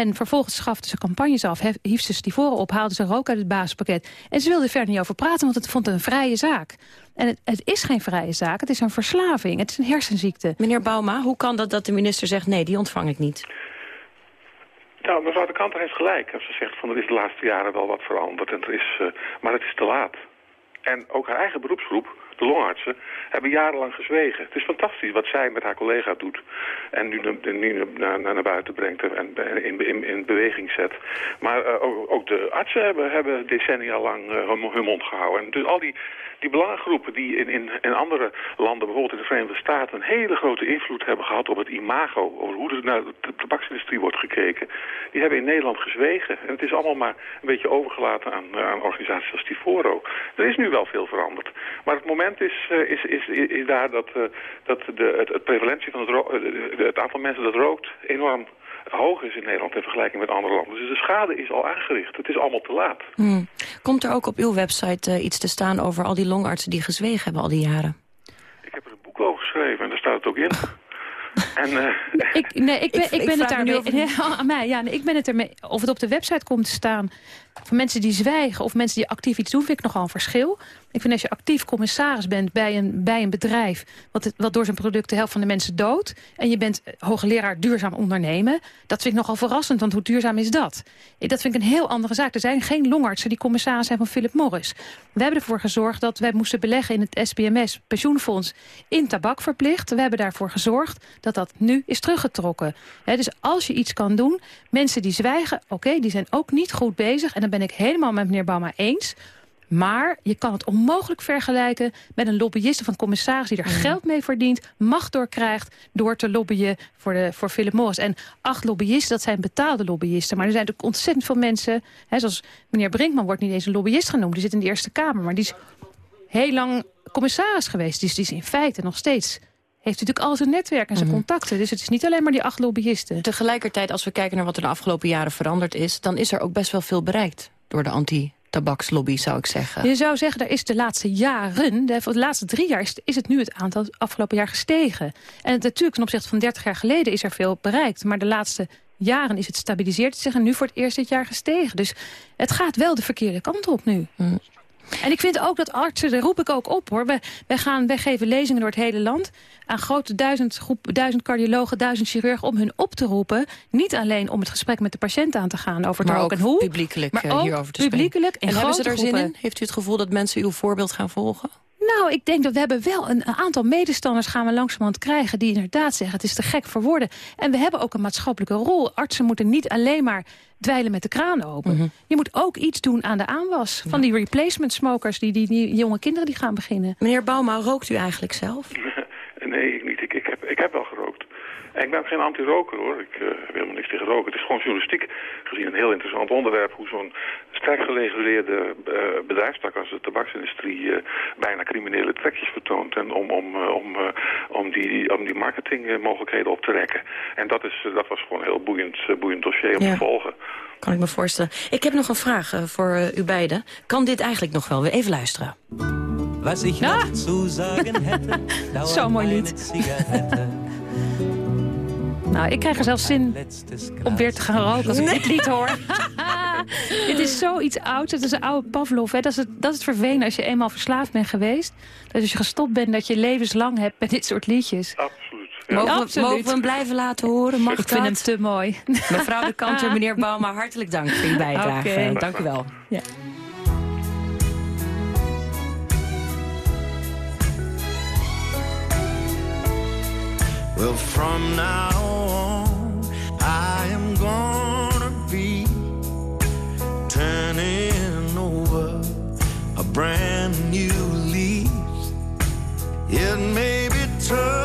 S20: En vervolgens schafte ze campagnes af, hief ze stivoren op... haalde ze rook uit het basispakket. En ze wilde er verder niet over praten, want het vond een vrije zaak. En het, het, is geen vrije zaak, het is een verslaving. Het is een hersenziekte.
S5: Meneer Bauma, hoe kan dat dat de minister zegt... nee, die ontvang ik niet?
S21: Nou, mevrouw de Kanter heeft gelijk. Als ze zegt van er is de laatste jaren wel wat veranderd. En er is, uh, maar het is te laat. En ook haar eigen beroepsgroep, longartsen, hebben jarenlang gezwegen. Het is fantastisch wat zij met haar collega doet. En nu, naar, naar buiten brengt en in, in, in beweging zet. Maar uh, ook, ook, de artsen hebben, hebben decennia lang uh, hun, mond gehouden. En dus al die, die belangengroepen die in, in, andere landen, bijvoorbeeld in de Verenigde Staten... een hele grote invloed hebben gehad op het imago... over hoe er naar de tabaksindustrie wordt gekeken... die hebben in Nederland gezwegen. En het is allemaal maar een beetje overgelaten aan, aan organisaties als Tivoro. Er is nu wel veel veranderd. Maar het moment is, is, is, is daar dat, dat de, het, het prevalentie van het, het aantal mensen dat rookt enorm hoog is in Nederland in vergelijking met andere landen. Dus de schade is al aangericht. Het is allemaal te laat.
S5: Hmm. Komt er ook op uw website uh, iets te staan over al die longartsen die gezwegen hebben al die jaren?
S21: Ik heb er een boek over geschreven en daar staat het ook in. En, uh,
S20: ik, nee, ik ben, ik, ik ben het daar nu over... Ja, mij, ja, nee, ik ben het ermee... Of het op de website komt te staan... Van mensen die zwijgen of mensen die actief iets doen... vind ik nogal een verschil. Ik vind als je actief commissaris bent bij een, bij een bedrijf... Wat, wat door zijn product de helft van de mensen doodt... en je bent hoogleraar duurzaam ondernemen... dat vind ik nogal verrassend, want hoe duurzaam is dat? Dat vind ik een heel andere zaak. Er zijn geen longartsen die commissaris zijn van Philip Morris. We hebben ervoor gezorgd dat wij moesten beleggen in het SPMS pensioenfonds in tabak verplicht. We hebben daarvoor gezorgd dat dat nu is teruggetrokken. dus als je iets kan doen, mensen die zwijgen, oké, die zijn ook niet goed bezig. En dan ben ik helemaal met meneer Bauma eens. Maar je kan het onmogelijk vergelijken met een lobbyist of een commissaris... die er geld mee verdient, macht door krijgt... door te lobbyen voor, de, voor Philip Morris. En acht lobbyisten, dat zijn betaalde lobbyisten. Maar er zijn natuurlijk ontzettend veel mensen... Hè, zoals meneer Brinkman wordt niet eens een lobbyist genoemd. Die zit in de Eerste Kamer, maar die is heel lang commissaris geweest. Dus die is in feite nog steeds heeft natuurlijk al zijn netwerk en zijn mhm. contacten. Dus het is niet alleen maar die acht lobbyisten.
S22: Tegelijkertijd, als we kijken naar wat er de afgelopen jaren veranderd is... dan is er ook best wel veel bereikt door de anti tabakslobby, zou ik zeggen.
S20: Je zou zeggen, daar is de laatste jaren, de, de laatste drie jaar... Is, is het nu het aantal afgelopen jaar gestegen. En het, natuurlijk, ten opzichte van 30 jaar geleden is er veel bereikt. Maar de laatste jaren is het stabiliseerd zich en nu voor het eerst dit jaar gestegen. Dus het gaat wel de verkeerde kant op nu. Mm. En ik vind ook dat artsen, daar roep ik ook op hoor. Wij, wij, gaan, wij geven lezingen door het hele land aan grote duizend, groep, duizend cardiologen, duizend chirurgen... om hun op te roepen. Niet alleen om het gesprek met de patiënt aan te gaan over het maar ook en hoe.
S22: publiekelijk maar
S20: eh,
S22: ook hierover te
S20: publiekelijk
S22: En hebben ze er zin in? Heeft u het gevoel dat mensen uw voorbeeld gaan volgen?
S20: Nou, ik denk dat we hebben wel een, aantal medestanders gaan we langzamerhand krijgen... die inderdaad zeggen, het is te gek voor woorden. En we hebben ook een maatschappelijke rol. Artsen moeten niet alleen maar dweilen met de kraan open. Mhm. Je moet ook iets doen aan de aanwas van die replacement smokers... Die, die, die, jonge kinderen die gaan beginnen.
S22: Meneer Bauma, rookt u eigenlijk zelf?
S21: nee, ik niet. Ik, ik, heb, ik heb wel gerookt. Ik ben geen anti-roker hoor. Ik uh, heb helemaal niks tegen roken. Het is gewoon journalistiek gezien een heel interessant onderwerp. Hoe zo'n sterk gereguleerde uh, bedrijfstak als de tabaksindustrie uh, bijna criminele trekjes vertoont. En om, om, om, om, die, om die marketingmogelijkheden op te rekken. En dat, is, dat was gewoon een heel boeiend, boeiend dossier om te volgen.
S22: Kan ik me voorstellen. Ik heb nog een vraag voor u beiden. Kan dit eigenlijk nog wel? Even luisteren.
S3: Was ik nog zu sagen hätte,
S20: Zo mooi lied. Nou, ik krijg er zelfs zin om weer te gaan roken als ik dit lied hoor. dit is zoiets ouds. Het is een oude Pavlov. Hè. Dat, is het, dat is het vervelende als je eenmaal verslaafd bent geweest. Dat als je gestopt bent, dat je levenslang hebt met dit soort liedjes.
S21: Absoluut.
S22: Mogen, we, mogen we hem blijven laten horen? Mag
S20: ik vind hem te mooi.
S22: Mevrouw de Kanter, meneer Bauma, hartelijk dank voor uw bijdrage. Okay. Dank u wel. Ja. Well, from now on, I am gonna be turning over a brand new leaf. It may be tough,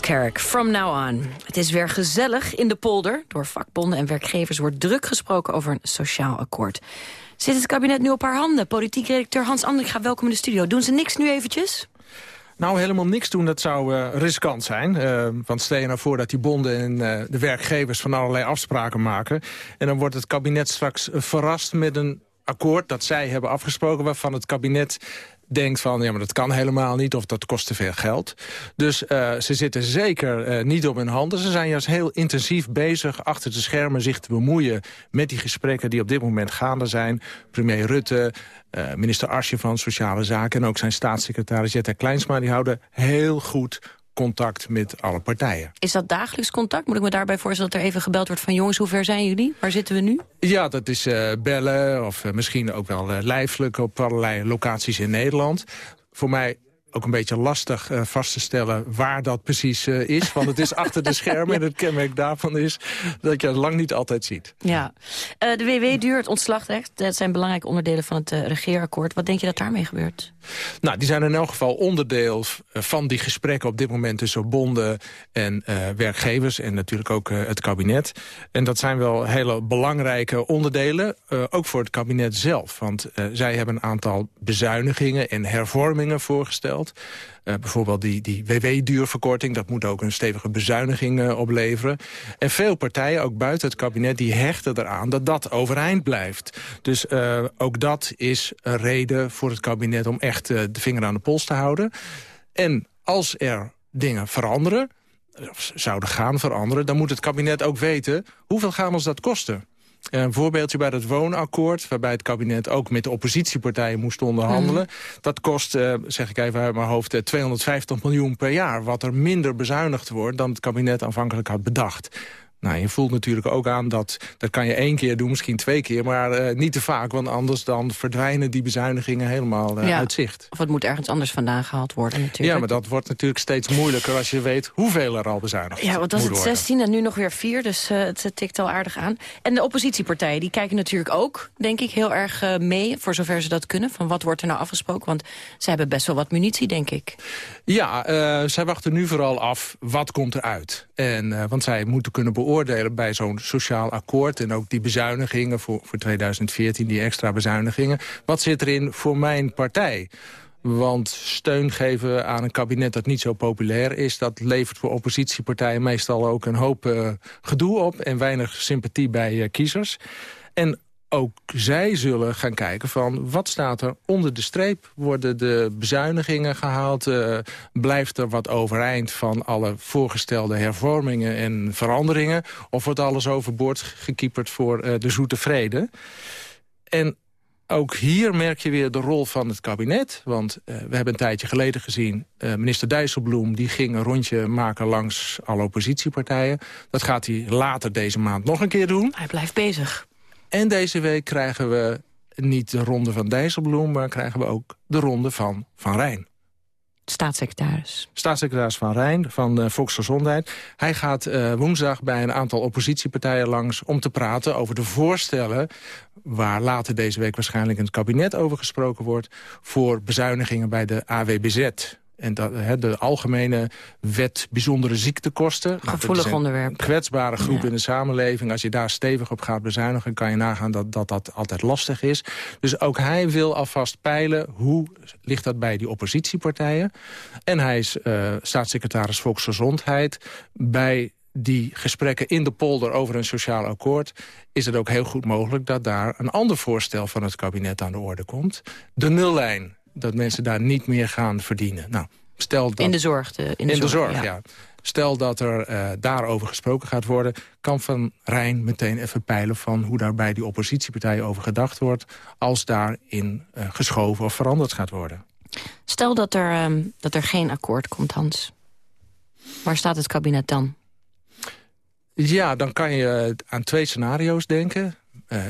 S5: Carrick, From Now On. Het is weer gezellig in de polder. Door vakbonden en werkgevers wordt druk gesproken over een sociaal akkoord. Zit het kabinet nu op haar handen? Politiek redacteur Hans Andringa, welkom in de studio. Doen ze niks nu eventjes?
S23: Nou, helemaal niks doen, dat zou uh, riskant zijn. Uh, want stel je nou voor dat die bonden en uh, de werkgevers van allerlei afspraken maken. En dan wordt het kabinet straks verrast met een akkoord dat zij hebben afgesproken... waarvan het kabinet denkt van, ja, maar dat kan helemaal niet... of dat kost te veel geld. Dus uh, ze zitten zeker uh, niet op hun handen. Ze zijn juist heel intensief bezig achter de schermen zich te bemoeien... met die gesprekken die op dit moment gaande zijn. Premier Rutte, uh, minister Asje van Sociale Zaken... en ook zijn staatssecretaris Jetta Kleinsma... die houden heel goed contact met alle partijen.
S5: Is dat dagelijks contact? Moet ik me daarbij voorstellen dat er even gebeld wordt van... jongens, hoe ver zijn jullie? Waar zitten we nu?
S23: Ja, dat is uh, bellen of uh, misschien ook wel uh, lijfelijk op allerlei locaties in Nederland. Voor mij ook een beetje lastig uh, vast te stellen waar dat precies uh, is. Want het is achter de schermen en het kenmerk daarvan is dat je het lang niet altijd ziet.
S5: Ja, uh, de WW duurt ontslagrecht. Dat zijn belangrijke onderdelen van het regeerakkoord. Wat denk je dat daarmee gebeurt?
S23: Nou, die zijn in elk geval onderdeel van die gesprekken op dit moment tussen bonden en werkgevers en natuurlijk ook het kabinet. En dat zijn wel hele belangrijke onderdelen, ook voor het kabinet zelf. Want zij hebben een aantal bezuinigingen en hervormingen voorgesteld. Uh, bijvoorbeeld die, die WW-duurverkorting, dat moet ook een stevige bezuiniging uh, opleveren. En veel partijen, ook buiten het kabinet, die hechten eraan dat dat overeind blijft. Dus uh, ook dat is een reden voor het kabinet om echt de vinger aan de pols te houden. En als er dingen veranderen, of zouden gaan veranderen... dan moet het kabinet ook weten, hoeveel gaan ons dat kosten? Een voorbeeldje bij het woonakkoord... waarbij het kabinet ook met de oppositiepartijen moest onderhandelen. Mm. Dat kost, uh, zeg ik even uit mijn hoofd, 250 miljoen per jaar. Wat er minder bezuinigd wordt dan het kabinet aanvankelijk had bedacht. Nou, je voelt natuurlijk ook aan dat dat kan je één keer doen, misschien twee keer, maar uh, niet te vaak, want anders dan verdwijnen die bezuinigingen helemaal uh,
S5: ja.
S23: uit zicht.
S5: Of het moet ergens anders vandaan gehaald worden natuurlijk.
S23: Ja, maar dat wordt natuurlijk steeds moeilijker als je weet hoeveel er al bezuinigd
S5: Ja, want dat is het 16 en nu nog weer 4, dus uh, het tikt al aardig aan. En de oppositiepartijen, die kijken natuurlijk ook, denk ik, heel erg mee, voor zover ze dat kunnen, van wat wordt er nou afgesproken, want ze hebben best wel wat munitie, denk ik.
S23: Ja, zij wachten nu vooral af, wat komt eruit? En, want zij moeten kunnen beoordelen beoordelen bij zo'n sociaal akkoord... en ook die bezuinigingen voor, voor 2014, die extra bezuinigingen. Wat zit erin voor mijn partij? Want steun geven aan een kabinet dat niet zo populair is... dat levert voor oppositiepartijen meestal ook een hoop uh, gedoe op... en weinig sympathie bij uh, kiezers. En ook zij zullen gaan kijken van wat staat er onder de streep. Worden de bezuinigingen gehaald? Uh, blijft er wat overeind van alle voorgestelde hervormingen en veranderingen? Of wordt alles overboord gekieperd voor uh, de zoete vrede? En ook hier merk je weer de rol van het kabinet. Want uh, we hebben een tijdje geleden gezien... Minister Dijsselbloem die ging een rondje maken langs alle oppositiepartijen. Dat gaat hij later deze maand nog een keer doen.
S5: Hij blijft bezig.
S23: En deze week krijgen we niet de ronde van Dijsselbloem... maar krijgen we ook de ronde van Van Rijn.
S5: Staatssecretaris.
S23: Staatssecretaris Van Rijn van uh, Volksgezondheid. Hij gaat uh, woensdag bij een aantal oppositiepartijen langs... om te praten over de voorstellen... waar later deze week waarschijnlijk in het kabinet over gesproken wordt... voor bezuinigingen bij de AWBZ. En dat, he, de algemene wet bijzondere ziektekosten.
S5: Gevoelig
S23: nou,
S5: onderwerp.
S23: Een kwetsbare groep ja. in de samenleving. Als je daar stevig op gaat bezuinigen... kan je nagaan dat, dat dat altijd lastig is. Dus ook hij wil alvast peilen... hoe ligt dat bij die oppositiepartijen. En hij is uh, staatssecretaris Volksgezondheid... bij die gesprekken in de polder over een sociaal akkoord... is het ook heel goed mogelijk dat daar een ander voorstel van het kabinet aan de orde komt. De nullijn dat mensen daar niet meer gaan verdienen. Nou, stel dat,
S5: in de zorg. De, in de
S23: in
S5: zorg,
S23: de zorg
S5: ja.
S23: ja. Stel dat er uh, daarover gesproken gaat worden... kan Van Rijn meteen even peilen van hoe daar bij die oppositiepartijen over gedacht wordt... als daarin uh, geschoven of veranderd gaat worden.
S5: Stel dat er, um, dat er geen akkoord komt, Hans. Waar staat het kabinet dan?
S23: Ja, dan kan je aan twee scenario's denken.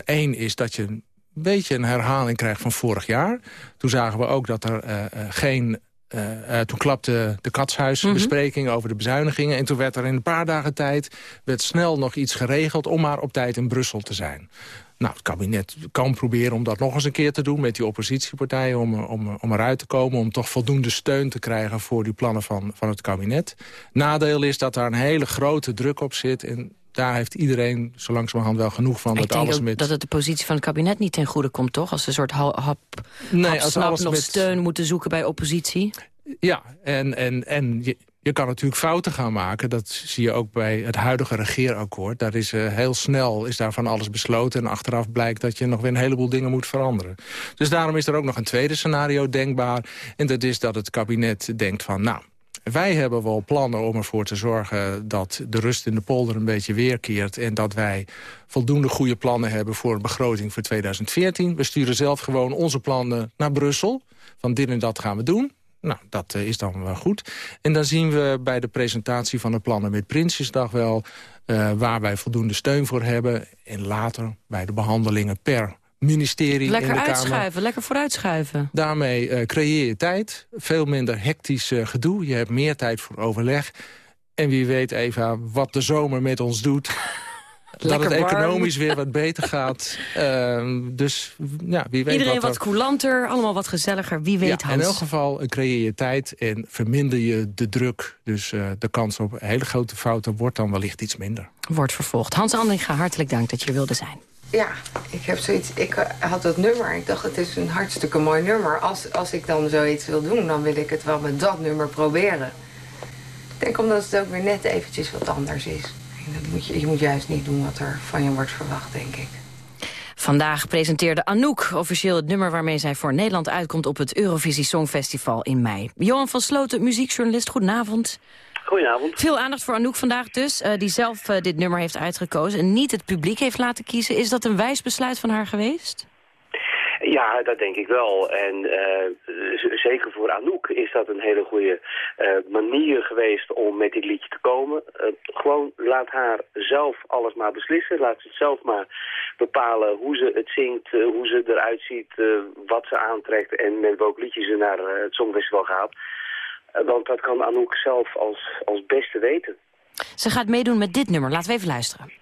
S23: Eén uh, is dat je beetje een herhaling krijgt van vorig jaar. Toen zagen we ook dat er uh, geen uh, toen klapte de katshuisbespreking over de bezuinigingen. En toen werd er in een paar dagen tijd werd snel nog iets geregeld... om maar op tijd in Brussel te zijn. Nou, het kabinet kan proberen om dat nog eens een keer te doen... met die oppositiepartijen om, om, om eruit te komen... om toch voldoende steun te krijgen voor die plannen van, van het kabinet. Nadeel is dat daar een hele grote druk op zit... en daar heeft iedereen zo langzamerhand wel genoeg van.
S5: Ik dat alles met... dat het de positie van het kabinet niet ten goede komt, toch? Als ze een soort hap, nee, als alles nog met... steun moeten zoeken bij oppositie.
S23: Ja, en, en, en je, je kan natuurlijk fouten gaan maken. Dat zie je ook bij het huidige regeerakkoord. Daar is uh, heel snel is daar van alles besloten. En achteraf blijkt dat je nog weer een heleboel dingen moet veranderen. Dus daarom is er ook nog een tweede scenario denkbaar. En dat is dat het kabinet denkt van... nou, wij hebben wel plannen om ervoor te zorgen dat de rust in de polder een beetje weerkeert. En dat wij voldoende goede plannen hebben voor een begroting voor 2014. We sturen zelf gewoon onze plannen naar Brussel. Van dit en dat gaan we doen. Nou, dat eh, is dan wel goed. En dan zien we bij de presentatie van de plannen met Prinsjesdag wel... Uh, waar wij voldoende steun voor hebben. En later bij de behandelingen per ministerie
S5: lekker
S23: in de
S5: uitschuiven,
S23: Kamer.
S5: lekker vooruitschuiven.
S23: Daarmee uh, creëer je tijd. Veel minder hectisch uh, gedoe. Je hebt meer tijd voor overleg. En wie weet, Eva, wat de zomer met ons doet... dat het economisch weer wat beter gaat. Uh, dus ja, wie weet
S5: Iedereen
S23: wat,
S5: wat coulanter, allemaal wat gezelliger. Wie weet,
S23: ja,
S5: Hans.
S23: In elk geval creëer je tijd en verminder je de druk. Dus uh, de kans op hele grote fouten wordt dan wellicht iets minder.
S5: Wordt vervolgd. Hans Andringa, hartelijk dank dat je er wilde zijn.
S24: Ja, ik heb zoiets. Ik had dat nummer. Ik dacht, het is een hartstikke mooi nummer. Als, als ik dan zoiets wil doen, dan wil ik het wel met dat nummer proberen. Ik denk omdat het ook weer net eventjes wat anders is. Dat moet je, je moet juist niet doen wat er van je wordt verwacht, denk ik.
S5: Vandaag presenteerde Anouk officieel het nummer waarmee zij voor Nederland uitkomt op het Eurovisie Songfestival in mei. Johan van Sloten, muziekjournalist, goedenavond.
S25: Goedenavond.
S5: Veel aandacht voor Anouk vandaag dus, uh, die zelf uh, dit nummer heeft uitgekozen en niet het publiek heeft laten kiezen. Is dat een wijs besluit van haar geweest?
S25: Ja, dat denk ik wel. En uh, zeker voor Anouk is dat een hele goede uh, manier geweest om met dit liedje te komen. Uh, gewoon laat haar zelf alles maar beslissen. Laat ze het zelf maar bepalen hoe ze het zingt, hoe ze eruit ziet, wat ze aantrekt en met welk liedje ze naar het Songfestival gaat. Want dat kan Anouk zelf als, als beste weten.
S5: Ze gaat meedoen met dit nummer. Laten we even luisteren.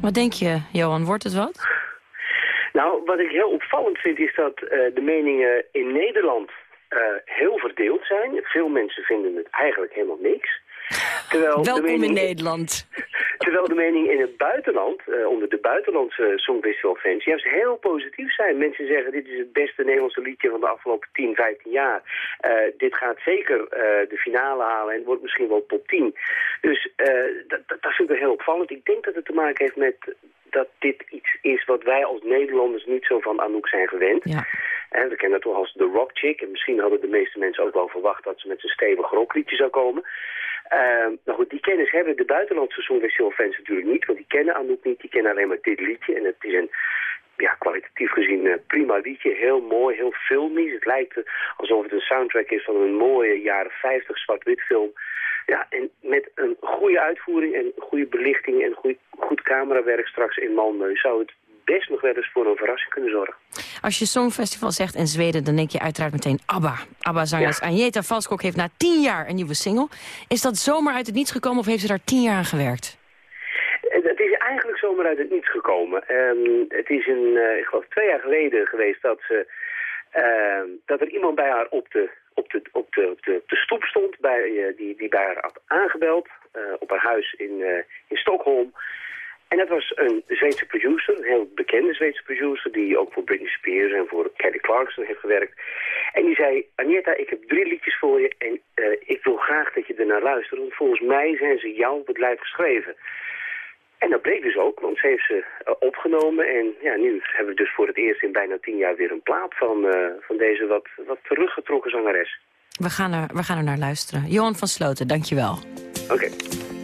S5: Wat denk je, Johan? Wordt het wat?
S25: Nou, wat ik heel opvallend vind is dat uh, de meningen in Nederland uh, heel verdeeld zijn. Veel mensen vinden het eigenlijk helemaal niks.
S5: Terwijl Welkom de mening, in Nederland.
S25: Terwijl de meningen in het buitenland, uh, onder de buitenlandse Songfestival-fans, juist heel positief zijn. Mensen zeggen, dit is het beste Nederlandse liedje van de afgelopen 10, 15 jaar. Uh, dit gaat zeker uh, de finale halen en wordt misschien wel top 10. Dus dat, dat, dat vind ik heel opvallend. Ik denk dat het te maken heeft met dat dit iets is wat wij als Nederlanders niet zo van Anouk zijn gewend.
S5: Ja.
S25: En we kennen het toch als de rock chick. En misschien hadden de meeste mensen ook wel verwacht dat ze met zijn stevig rockliedje zou komen. Uh, nou goed, die kennis hebben de buitenlandse Songfestival-fans natuurlijk niet. Want die kennen Anouk niet, die kennen alleen maar dit liedje. En het is een ja, kwalitatief gezien uh, prima liedje. Heel mooi, heel filmisch. Het lijkt alsof het een soundtrack is van een mooie jaren 50 zwart-wit film. Ja, en met een goede uitvoering en goede belichting en goed, goed camerawerk straks in Malmö zou het best nog wel eens voor een verrassing kunnen zorgen.
S5: Als je Songfestival zegt in Zweden, dan denk je uiteraard meteen ABBA. ABBA-zangeres ja. Agneta Valskok heeft na tien jaar een nieuwe single. Is dat zomaar uit het niets gekomen of heeft ze daar tien jaar aan gewerkt?
S25: Zomaar uit het niets gekomen. Um, het is een, uh, ik geloof twee jaar geleden geweest dat, ze, uh, dat er iemand bij haar op de, op de, op de, op de, stoep stond, bij, uh, die, die bij haar had aangebeld, op haar huis in, in Stockholm. En dat was een Zweedse producer, een heel bekende Zweedse producer... die ook voor Britney Spears en voor Kelly Clarkson heeft gewerkt. En die zei, Agneta, ik heb drie liedjes voor je... en ik wil graag dat je ernaar luistert... want volgens mij zijn ze jou op geschreven. En dat bleek dus ook, want ze heeft ze uh, opgenomen... en ja, nu hebben we dus voor het eerst in bijna tien jaar weer een plaat... van, uh, van deze wat, wat teruggetrokken zangeres.
S5: We gaan, er, we gaan er naar luisteren. Johan van Sloten, dankjewel.
S25: Oké. Okay.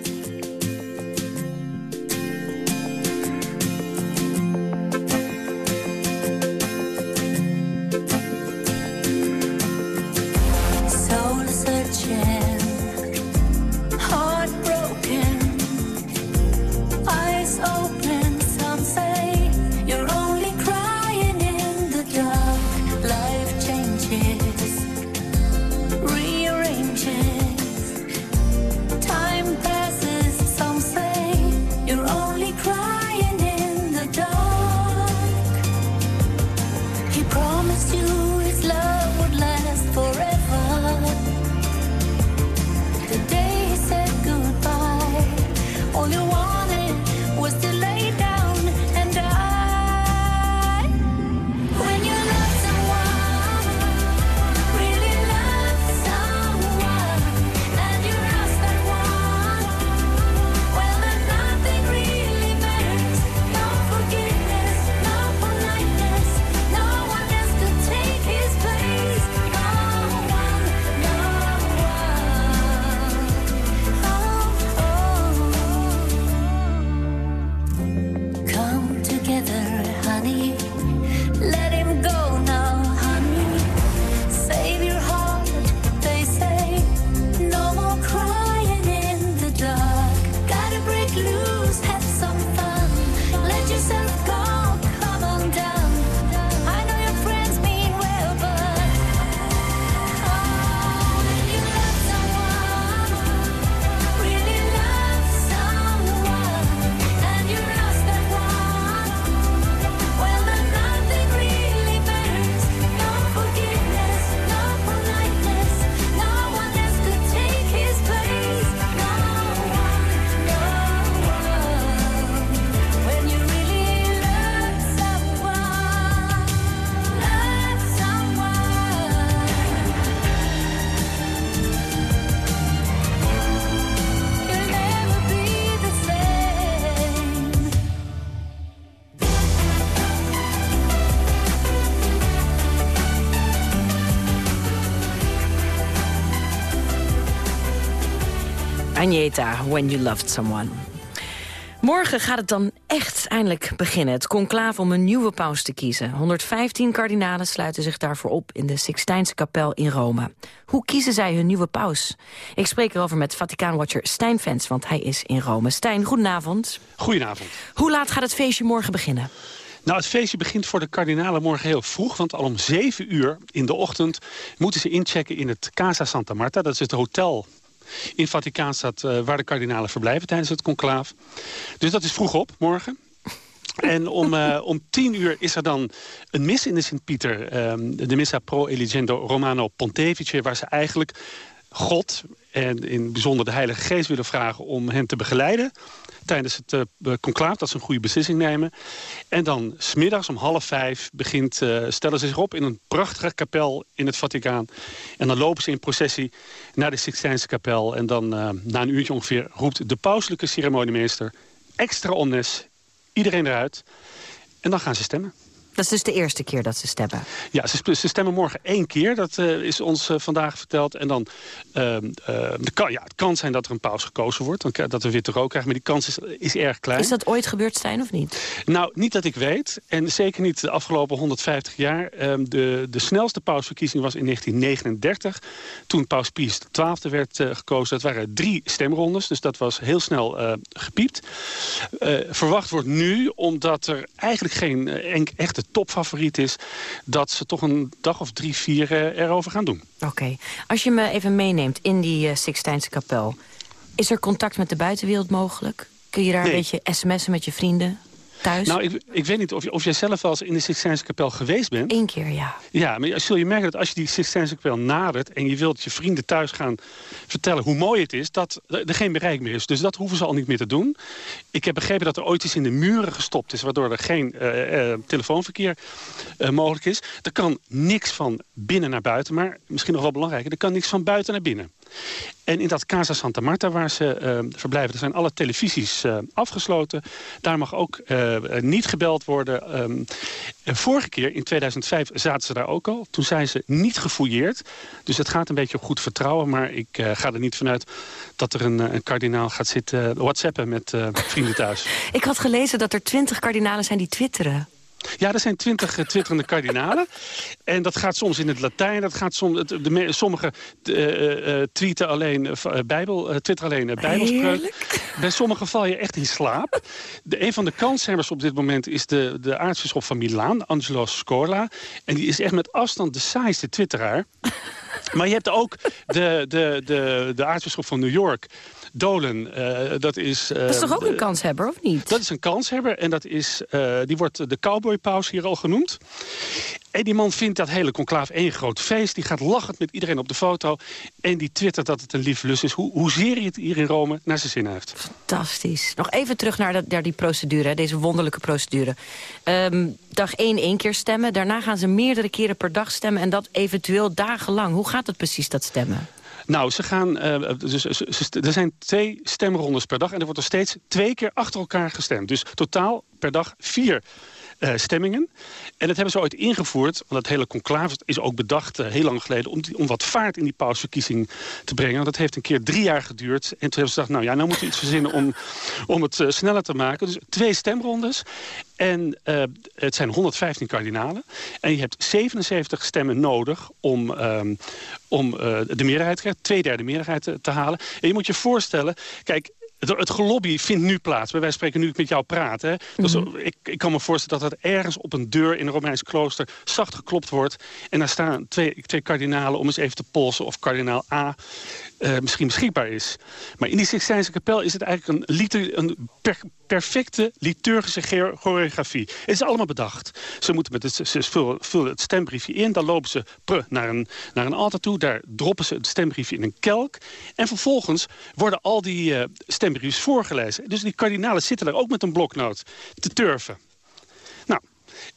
S5: Agneta, When You Loved Someone. Morgen gaat het dan echt eindelijk beginnen. Het conclaaf om een nieuwe paus te kiezen. 115 kardinalen sluiten zich daarvoor op in de Sixtijnse kapel in Rome. Hoe kiezen zij hun nieuwe paus? Ik spreek erover met Vaticaanwatcher Stijn Vens, want hij is in Rome. Stijn, goedenavond.
S26: Goedenavond.
S5: Hoe laat gaat het feestje morgen beginnen?
S26: Nou, het feestje begint voor de kardinalen morgen heel vroeg. Want al om 7 uur in de ochtend moeten ze inchecken in het Casa Santa Marta. Dat is het hotel in Vaticaanstad uh, waar de kardinalen verblijven tijdens het conclaaf. Dus dat is vroeg op, morgen. En om, uh, om tien uur is er dan een mis in de Sint-Pieter. Um, de Missa Pro Eligendo Romano Pontefice... waar ze eigenlijk God en in bijzonder de Heilige Geest willen vragen... om hen te begeleiden tijdens het uh, conclaaf, dat ze een goede beslissing nemen. En dan smiddags om half vijf begint, uh, stellen ze zich op in een prachtige kapel in het Vaticaan. En dan lopen ze in processie naar de Sixtijnse kapel. En dan na een uurtje ongeveer roept de pauselijke ceremoniemeester... extra omnes, iedereen eruit. En dan gaan ze stemmen.
S5: Dat is dus de eerste keer dat ze stemmen?
S26: Ja, ze, ze stemmen morgen één keer. Dat uh, is ons uh, vandaag verteld. En dan, uh, de kan, ja, het kan zijn dat er een paus gekozen wordt. Dan, dat we witte rook krijgen. Maar die kans is, is erg klein.
S5: Is dat ooit gebeurd, Stijn, of niet?
S26: Nou, niet dat ik weet. En zeker niet de afgelopen 150 jaar. Ehm, de, de snelste pausverkiezing was in 1939. Toen paus Pius XII werd gekozen. Dat waren drie stemrondes. Dus dat was heel snel gepiept. verwacht wordt nu, omdat er eigenlijk geen echte topfavoriet is... dat ze toch een dag of drie, vier uh, erover gaan doen.
S5: Oké. Als je me even meeneemt in die uh, Sixtijnse kapel... is er contact met de buitenwereld mogelijk? Kun je daar een beetje sms'en met je vrienden? Thuis?
S26: Nou, ik, ik weet niet of, je, of jij zelf wel eens in de Sixtijnse kapel geweest bent.
S5: Eén keer, ja.
S26: Ja, maar zul je merken dat als je die Sixtijnse kapel nadert... en je wilt je vrienden thuis gaan vertellen hoe mooi het is... dat er geen bereik meer is. Dus dat hoeven ze al niet meer te doen. Ik heb begrepen dat er ooit iets in de muren gestopt is... waardoor er geen uh, uh, telefoonverkeer uh, mogelijk is. Er kan niks van binnen naar buiten, maar misschien nog wel belangrijker... er kan niks van buiten naar binnen. En in dat Casa Santa Marta waar ze verblijven... er zijn alle televisies uh, afgesloten. Daar mag ook uh, niet gebeld worden. Um, vorige keer, in 2005, zaten ze daar ook al. Toen zijn ze niet gefouilleerd. Dus het gaat een beetje op goed vertrouwen. Maar ik ga er niet vanuit dat er een, een kardinaal gaat zitten whatsappen met vrienden thuis.
S5: Ik had gelezen dat er twintig kardinalen zijn die twitteren.
S26: Ja, er zijn twintig uh, twitterende kardinalen. En dat gaat soms in het Latijn. Dat gaat soms, de, de, sommigen uh, uh, tweeten alleen, Bijbel, twitteren alleen bijbelspreuk. Bij sommigen val je echt in slaap. De, een van de kanshebbers op dit moment is de, de aartsbisschop van Milaan, Angelo Scorla. En die is echt met afstand de saaiste twitteraar. Maar je hebt ook de, de, de, de aartsbisschop van New York... Dolan, uh, dat is...
S5: Dat is toch ook een kanshebber, of niet?
S26: Dat is een kanshebber en dat is, uh, die wordt de cowboypaus hier al genoemd. En die man vindt dat hele conclaaf één groot feest. Die gaat lachend met iedereen op de foto. En die twittert dat het een lieve lust is. Hoe, hoezeer hij het hier in Rome naar zijn zin heeft.
S5: Fantastisch. Nog even terug naar, de, naar die procedure, deze wonderlijke procedure. Um, dag één één keer stemmen. Daarna gaan ze meerdere keren per dag stemmen. En dat eventueel dagenlang. Hoe gaat het precies, dat stemmen?
S26: Nou, ze gaan, dus, er zijn twee stemrondes per dag... en er wordt er steeds twee keer achter elkaar gestemd. Dus totaal per dag vier uh, stemmingen. En dat hebben ze ooit ingevoerd, want dat hele conclave is ook bedacht uh, heel lang geleden... Om, om wat vaart in die pausverkiezing te brengen. Dat heeft een keer drie jaar geduurd. En toen hebben ze gedacht, nou ja, nou moeten we iets verzinnen om, om het uh, sneller te maken. Dus twee stemrondes. En het zijn 115 kardinalen. En je hebt 77 stemmen nodig om, um, om de meerderheid. Twee derde meerderheid te halen. En je moet je voorstellen, kijk, het, het gelobby vindt nu plaats. Wij spreken nu met jou praten. Hè? Dus mm -hmm. ik, ik, kan me voorstellen dat er ergens op een deur in een Romeins klooster zacht geklopt wordt. En daar staan twee, twee kardinalen om eens even te polsen of kardinaal A uh, misschien beschikbaar is. Maar in die Sixtijnse kapel is het eigenlijk een, litur, een per, perfecte liturgische choreografie. Het is allemaal bedacht. Ze, moeten met het, ze vullen, vullen het stembriefje in, dan lopen ze naar een, naar een altaar toe. Daar droppen ze het stembriefje in een kelk. En vervolgens worden al die uh, stembriefjes voorgelezen. Dus die kardinalen zitten daar ook met een bloknoot te turven.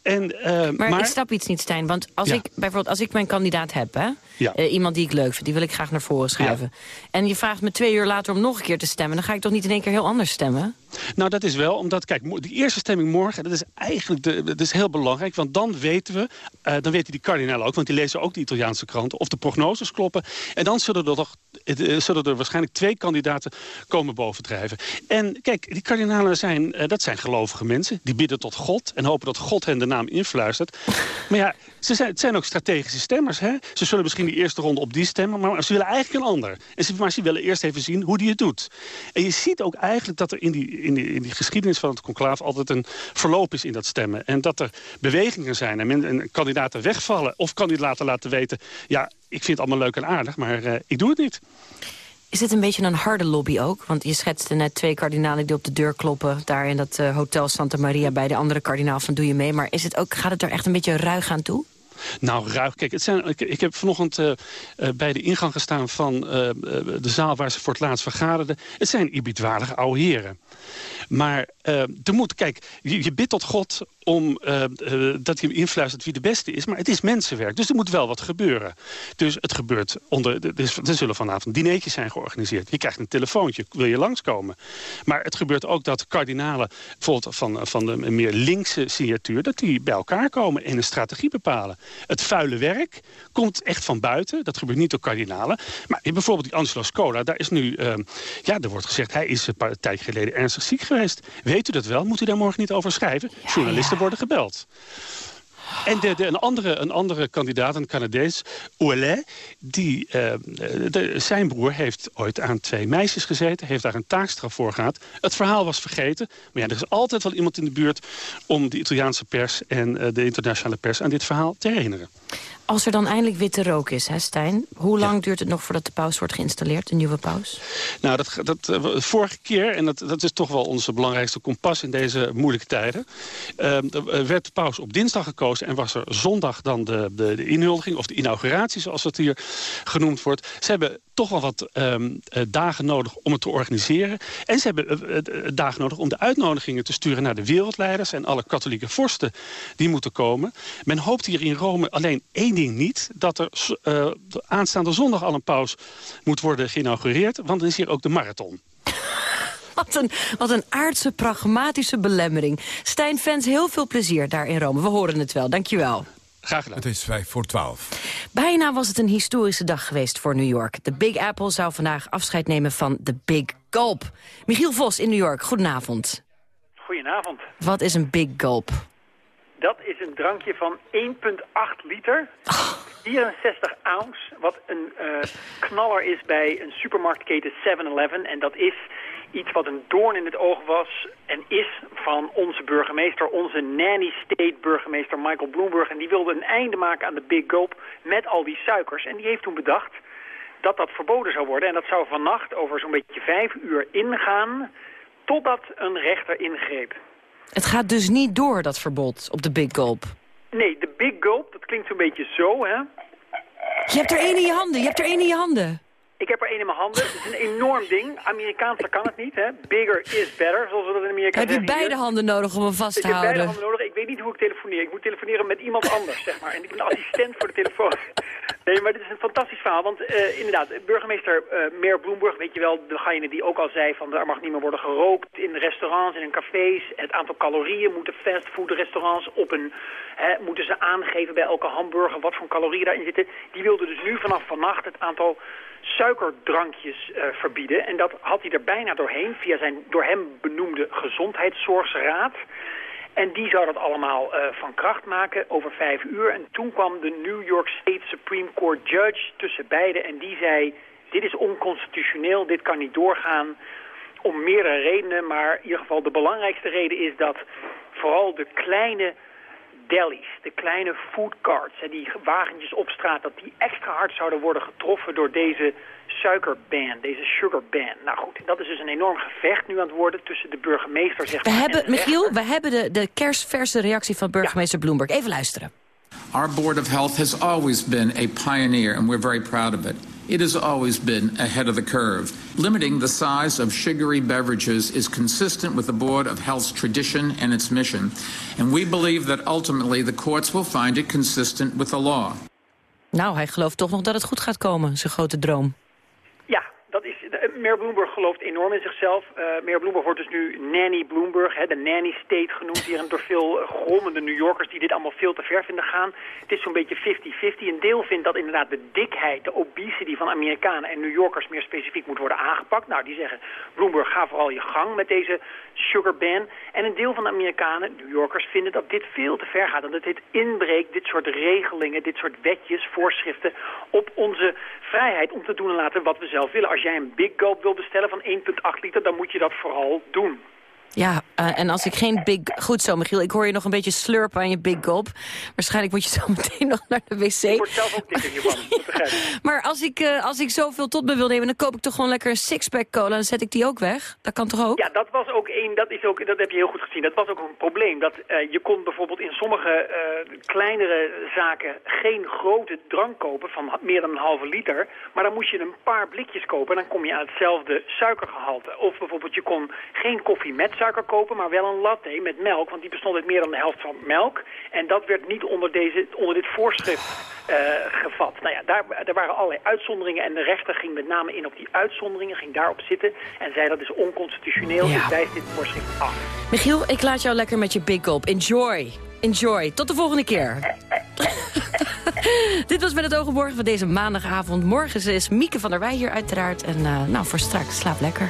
S26: En, uh,
S5: maar, maar, ik snap iets niet, Stijn. Want als, ja. ik, bijvoorbeeld, als ik mijn kandidaat heb... Hè,
S26: ja.
S5: uh, iemand die ik leuk vind, die wil ik graag naar voren schuiven. Ja. En je vraagt me twee uur later om nog een keer te stemmen... dan ga ik toch niet in één keer heel anders stemmen?
S26: Nou, dat is wel, omdat, kijk, die eerste stemming morgen... dat is eigenlijk de, dat is heel belangrijk, want dan weten we... Uh, dan weten die kardinalen ook, want die lezen ook de Italiaanse kranten... of de prognoses kloppen. En dan zullen er, toch, zullen er waarschijnlijk twee kandidaten komen bovendrijven. En kijk, die kardinalen zijn, dat zijn gelovige mensen. Die bidden tot God en hopen dat God hen de naam influistert. maar ja, ze zijn, het zijn ook strategische stemmers. Hè? Ze zullen misschien die eerste ronde op die stemmen, maar ze willen eigenlijk een ander. En ze, maar ze willen eerst even zien hoe die het doet. En je ziet ook eigenlijk dat er in die, in in geschiedenis van het conclaaf altijd een verloop is in dat stemmen. En dat er bewegingen zijn en, men, en kandidaten wegvallen of kandidaten laten weten... ja, ik vind het allemaal leuk en aardig, maar uh, ik doe het niet.
S5: Is dit een beetje een harde lobby ook? Want je schetste net twee kardinalen die op de deur kloppen... daar in dat uh, hotel Santa Maria bij de andere kardinaal van doe je mee. Maar is het ook, gaat het er echt een beetje ruig aan toe?
S26: Nou, ruig. Kijk, het zijn, ik, heb vanochtend uh, uh, bij de ingang gestaan van uh, de zaal waar ze voor het laatst vergaderden. Het zijn eerbiedwaardige oude heren. Maar er moet, kijk, je, bidt tot God om dat hij hem influistert wie de beste is. Maar het is mensenwerk, dus er moet wel wat gebeuren. Dus het gebeurt onder... Dus, er zullen vanavond dineetjes zijn georganiseerd. Je krijgt een telefoontje, wil je langskomen? Maar het gebeurt ook dat kardinalen, bijvoorbeeld van, van de meer linkse signatuur... dat die bij elkaar komen en een strategie bepalen. Het vuile werk komt echt van buiten. Dat gebeurt niet door kardinalen. Maar bijvoorbeeld die Angelo Scola, daar is nu... Uh, ja, er wordt gezegd, hij is een paar tijd geleden ernstig ziek geweest. Weet u dat wel? Moet u daar morgen niet over schrijven? Ja, Journalisten ja. worden gebeld. En de, een, andere, een andere kandidaat, een Canadees, Ouellet... Die, de, zijn broer heeft ooit aan twee meisjes gezeten... heeft daar een taakstraf voor gehad. Het verhaal was vergeten. Maar ja, er is altijd wel iemand in de buurt... om de Italiaanse pers en uh, de internationale pers aan dit verhaal te herinneren.
S5: Als er dan eindelijk witte rook is, hè Stijn... hoe lang ja. duurt het nog voordat de paus wordt geïnstalleerd, de nieuwe paus?
S26: Nou, dat, dat, uh, vorige keer, en dat, dat is toch wel onze belangrijkste kompas in deze moeilijke tijden... Uh, werd de paus op dinsdag gekozen en was er zondag dan de, de, de inhuldiging... of de inauguratie, zoals het hier genoemd wordt. Ze hebben toch wel wat um, uh, dagen nodig om het te organiseren. En ze hebben uh, dagen nodig om de uitnodigingen te sturen naar de wereldleiders... en alle katholieke vorsten die moeten komen. Men hoopt hier in Rome alleen één ding niet... dat er aanstaande zondag al een paus moet worden geïnaugureerd... want dan is hier ook de marathon.
S5: Wat een, wat een aardse, pragmatische belemmering. Stijn, fans, heel veel plezier daar in Rome. We horen het wel. Dankjewel.
S26: Graag gedaan.
S4: Het is vijf voor twaalf.
S5: Bijna was het een historische dag geweest voor New York. De Big Apple zou vandaag afscheid nemen van de Big Gulp. Michiel Vos in New York, goedenavond.
S27: Goedenavond.
S5: Wat is een Big Gulp?
S27: Dat is een drankje van 1,8 liter, 64 ounce, wat een uh, knaller is bij een supermarktketen 7-Eleven. En dat is iets wat een doorn in het oog was en is van onze burgemeester, onze nanny state burgemeester Michael Bloomberg. En die wilde een einde maken aan de Big Gulp met al die suikers. En die heeft toen bedacht dat dat verboden zou worden. En dat zou vannacht over zo'n beetje vijf uur ingaan totdat een rechter ingreep.
S5: Het gaat dus niet door, dat verbod, op de Big Gulp?
S27: Nee, de Big Gulp, dat klinkt zo'n beetje zo, hè?
S5: Je hebt er één in je handen, je hebt er één in je handen.
S27: Ik heb er één in mijn handen. Het is een enorm ding. Amerikaanse kan het niet, hè. Bigger is better, zoals we dat in Amerika
S5: heb je beide handen nodig om hem vast te
S27: ik
S5: houden?
S27: Ik heb beide handen nodig. Ik weet niet hoe ik telefoneer. Ik moet telefoneren met iemand anders, zeg maar. En ik ben assistent voor de telefoon. Nee, maar dit is een fantastisch verhaal. Want uh, inderdaad, burgemeester uh, Mayor Bloomberg, weet je wel, degene die ook al zei van er mag niet meer worden gerookt in restaurants en in cafés. Het aantal calorieën moeten fastfoodrestaurants op een, hè, moeten ze aangeven bij elke hamburger wat voor calorieën daarin zitten. Die wilde dus nu vanaf vannacht het aantal suikerdrankjes uh, verbieden. En dat had hij er bijna doorheen via zijn door hem benoemde gezondheidszorgsraad. En die zou dat allemaal uh, van kracht maken over vijf uur. En toen kwam de New York State Supreme Court Judge tussen beiden en die zei... dit is onconstitutioneel, dit kan niet doorgaan om meerdere redenen. Maar in ieder geval de belangrijkste reden is dat vooral de kleine delis, de kleine foodcarts, die wagentjes op straat, dat die extra hard zouden worden getroffen door deze suikerban, deze sugarban. Nou goed, dat is dus een enorm gevecht nu aan het worden tussen de burgemeester, zeg
S5: we
S27: maar,
S5: hebben,
S27: en de
S5: Michiel, we hebben de, de kerstverse reactie van burgemeester ja. Bloomberg. Even luisteren.
S28: Our Board of Health has always been a pioneer and we're very proud of it. It has always been ahead of the curve. Limiting the size of sugary beverages is consistent with the Board of Health's tradition and its mission, and we believe that ultimately the courts will find it consistent with the law.
S5: Nou, hij gelooft toch nog dat het goed gaat komen, zijn grote droom.
S27: Mayor Bloomberg gelooft enorm in zichzelf. Uh, Mayor Bloomberg wordt dus nu Nanny Bloomberg, hè, de nanny state genoemd hier. En door veel grommende New Yorkers die dit allemaal veel te ver vinden gaan. Het is zo'n beetje 50-50. Een deel vindt dat inderdaad de dikheid, de obesity van Amerikanen en New Yorkers meer specifiek moet worden aangepakt. Nou, die zeggen, Bloomberg, ga vooral je gang met deze sugar ban. En een deel van de Amerikanen, New Yorkers, vinden dat dit veel te ver gaat. En dat dit inbreekt, dit soort regelingen, dit soort wetjes, voorschriften op onze vrijheid om te doen en laten wat we zelf willen. Als jij een Big Gulp wil bestellen van 1,8 liter, dan moet je dat vooral doen.
S5: Ja, uh, en als ik geen big... Goed zo, Michiel, ik hoor je nog een beetje slurpen aan je big gulp. Waarschijnlijk moet je zo meteen nog naar de wc.
S27: Ik word zelf ook dikker hiervan, dat begrijp ik.
S5: Maar als ik, uh, als ik zoveel tot me wil nemen, dan koop ik toch gewoon lekker een sixpack cola... en dan zet ik die ook weg? Dat kan toch ook?
S27: Ja, dat was ook één, dat, is ook, dat heb je heel goed gezien. Dat was ook een probleem. Dat, uh, je kon bijvoorbeeld in sommige kleinere zaken geen grote drank kopen... van meer dan een halve liter. Maar dan moest je een paar blikjes kopen en dan kom je aan hetzelfde suikergehalte. Of bijvoorbeeld je kon geen koffie met suiker kopen, maar wel een latte met melk. Want die bestond uit meer dan de helft van melk. En dat werd niet onder, deze, onder dit voorschrift uh, gevat. Nou ja, daar, daar waren allerlei uitzonderingen. En de rechter ging met name in op die uitzonderingen, ging daarop zitten. En zei dat is onconstitutioneel,
S5: Ja.
S27: dus wijst dit voorschrift af.
S5: Michiel, ik laat jou lekker met je big gulp. Enjoy. Enjoy. Tot de volgende keer. Dit was met het oog op morgen van deze maandagavond. Morgen is Mieke van der Wij hier uiteraard. En uh, nou, voor straks, slaap lekker.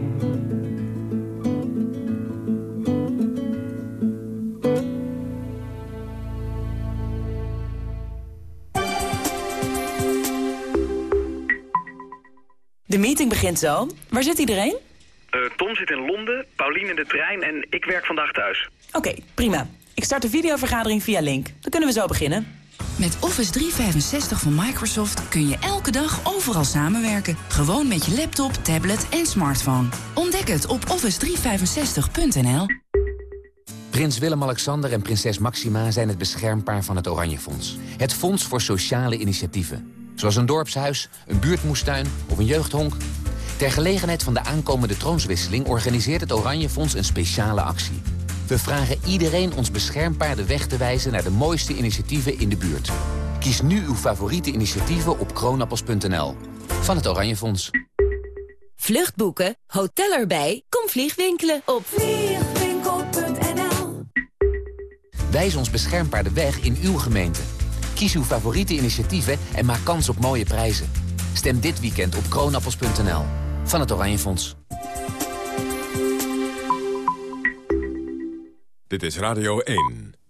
S29: Meeting begint zo. Waar zit iedereen?
S30: Eh, Tom zit in Londen, Paulien in de trein en ik werk vandaag thuis.
S29: Oké, prima. Ik start de videovergadering via Link. Dan kunnen we zo beginnen.
S31: Met Office 365 van Microsoft kun je elke dag overal samenwerken. Gewoon met je laptop, tablet en smartphone. Ontdek het op office365.nl.
S32: Prins Willem-Alexander en prinses Maxima zijn het beschermpaar van het Oranje Fonds. Het fonds voor sociale initiatieven. Zoals een dorpshuis, een buurtmoestuin of een jeugdhonk. Ter gelegenheid van de aankomende troonswisseling organiseert het Oranje Fonds een speciale actie. We vragen iedereen ons beschermpaar de weg te wijzen naar de mooiste initiatieven in de buurt. Kies nu uw favoriete initiatieven op kroonappels.nl. Van het Oranje Fonds.
S5: Vluchtboeken, hotel erbij, kom vliegwinkelen op
S33: Vliegwinkel.nl
S32: Wijs ons beschermbaar de weg in uw gemeente. Kies uw favoriete initiatieven en maak kans op mooie prijzen. Stem dit weekend op kroonappels.nl. Van het Oranje Fonds.
S4: Dit is Radio 1.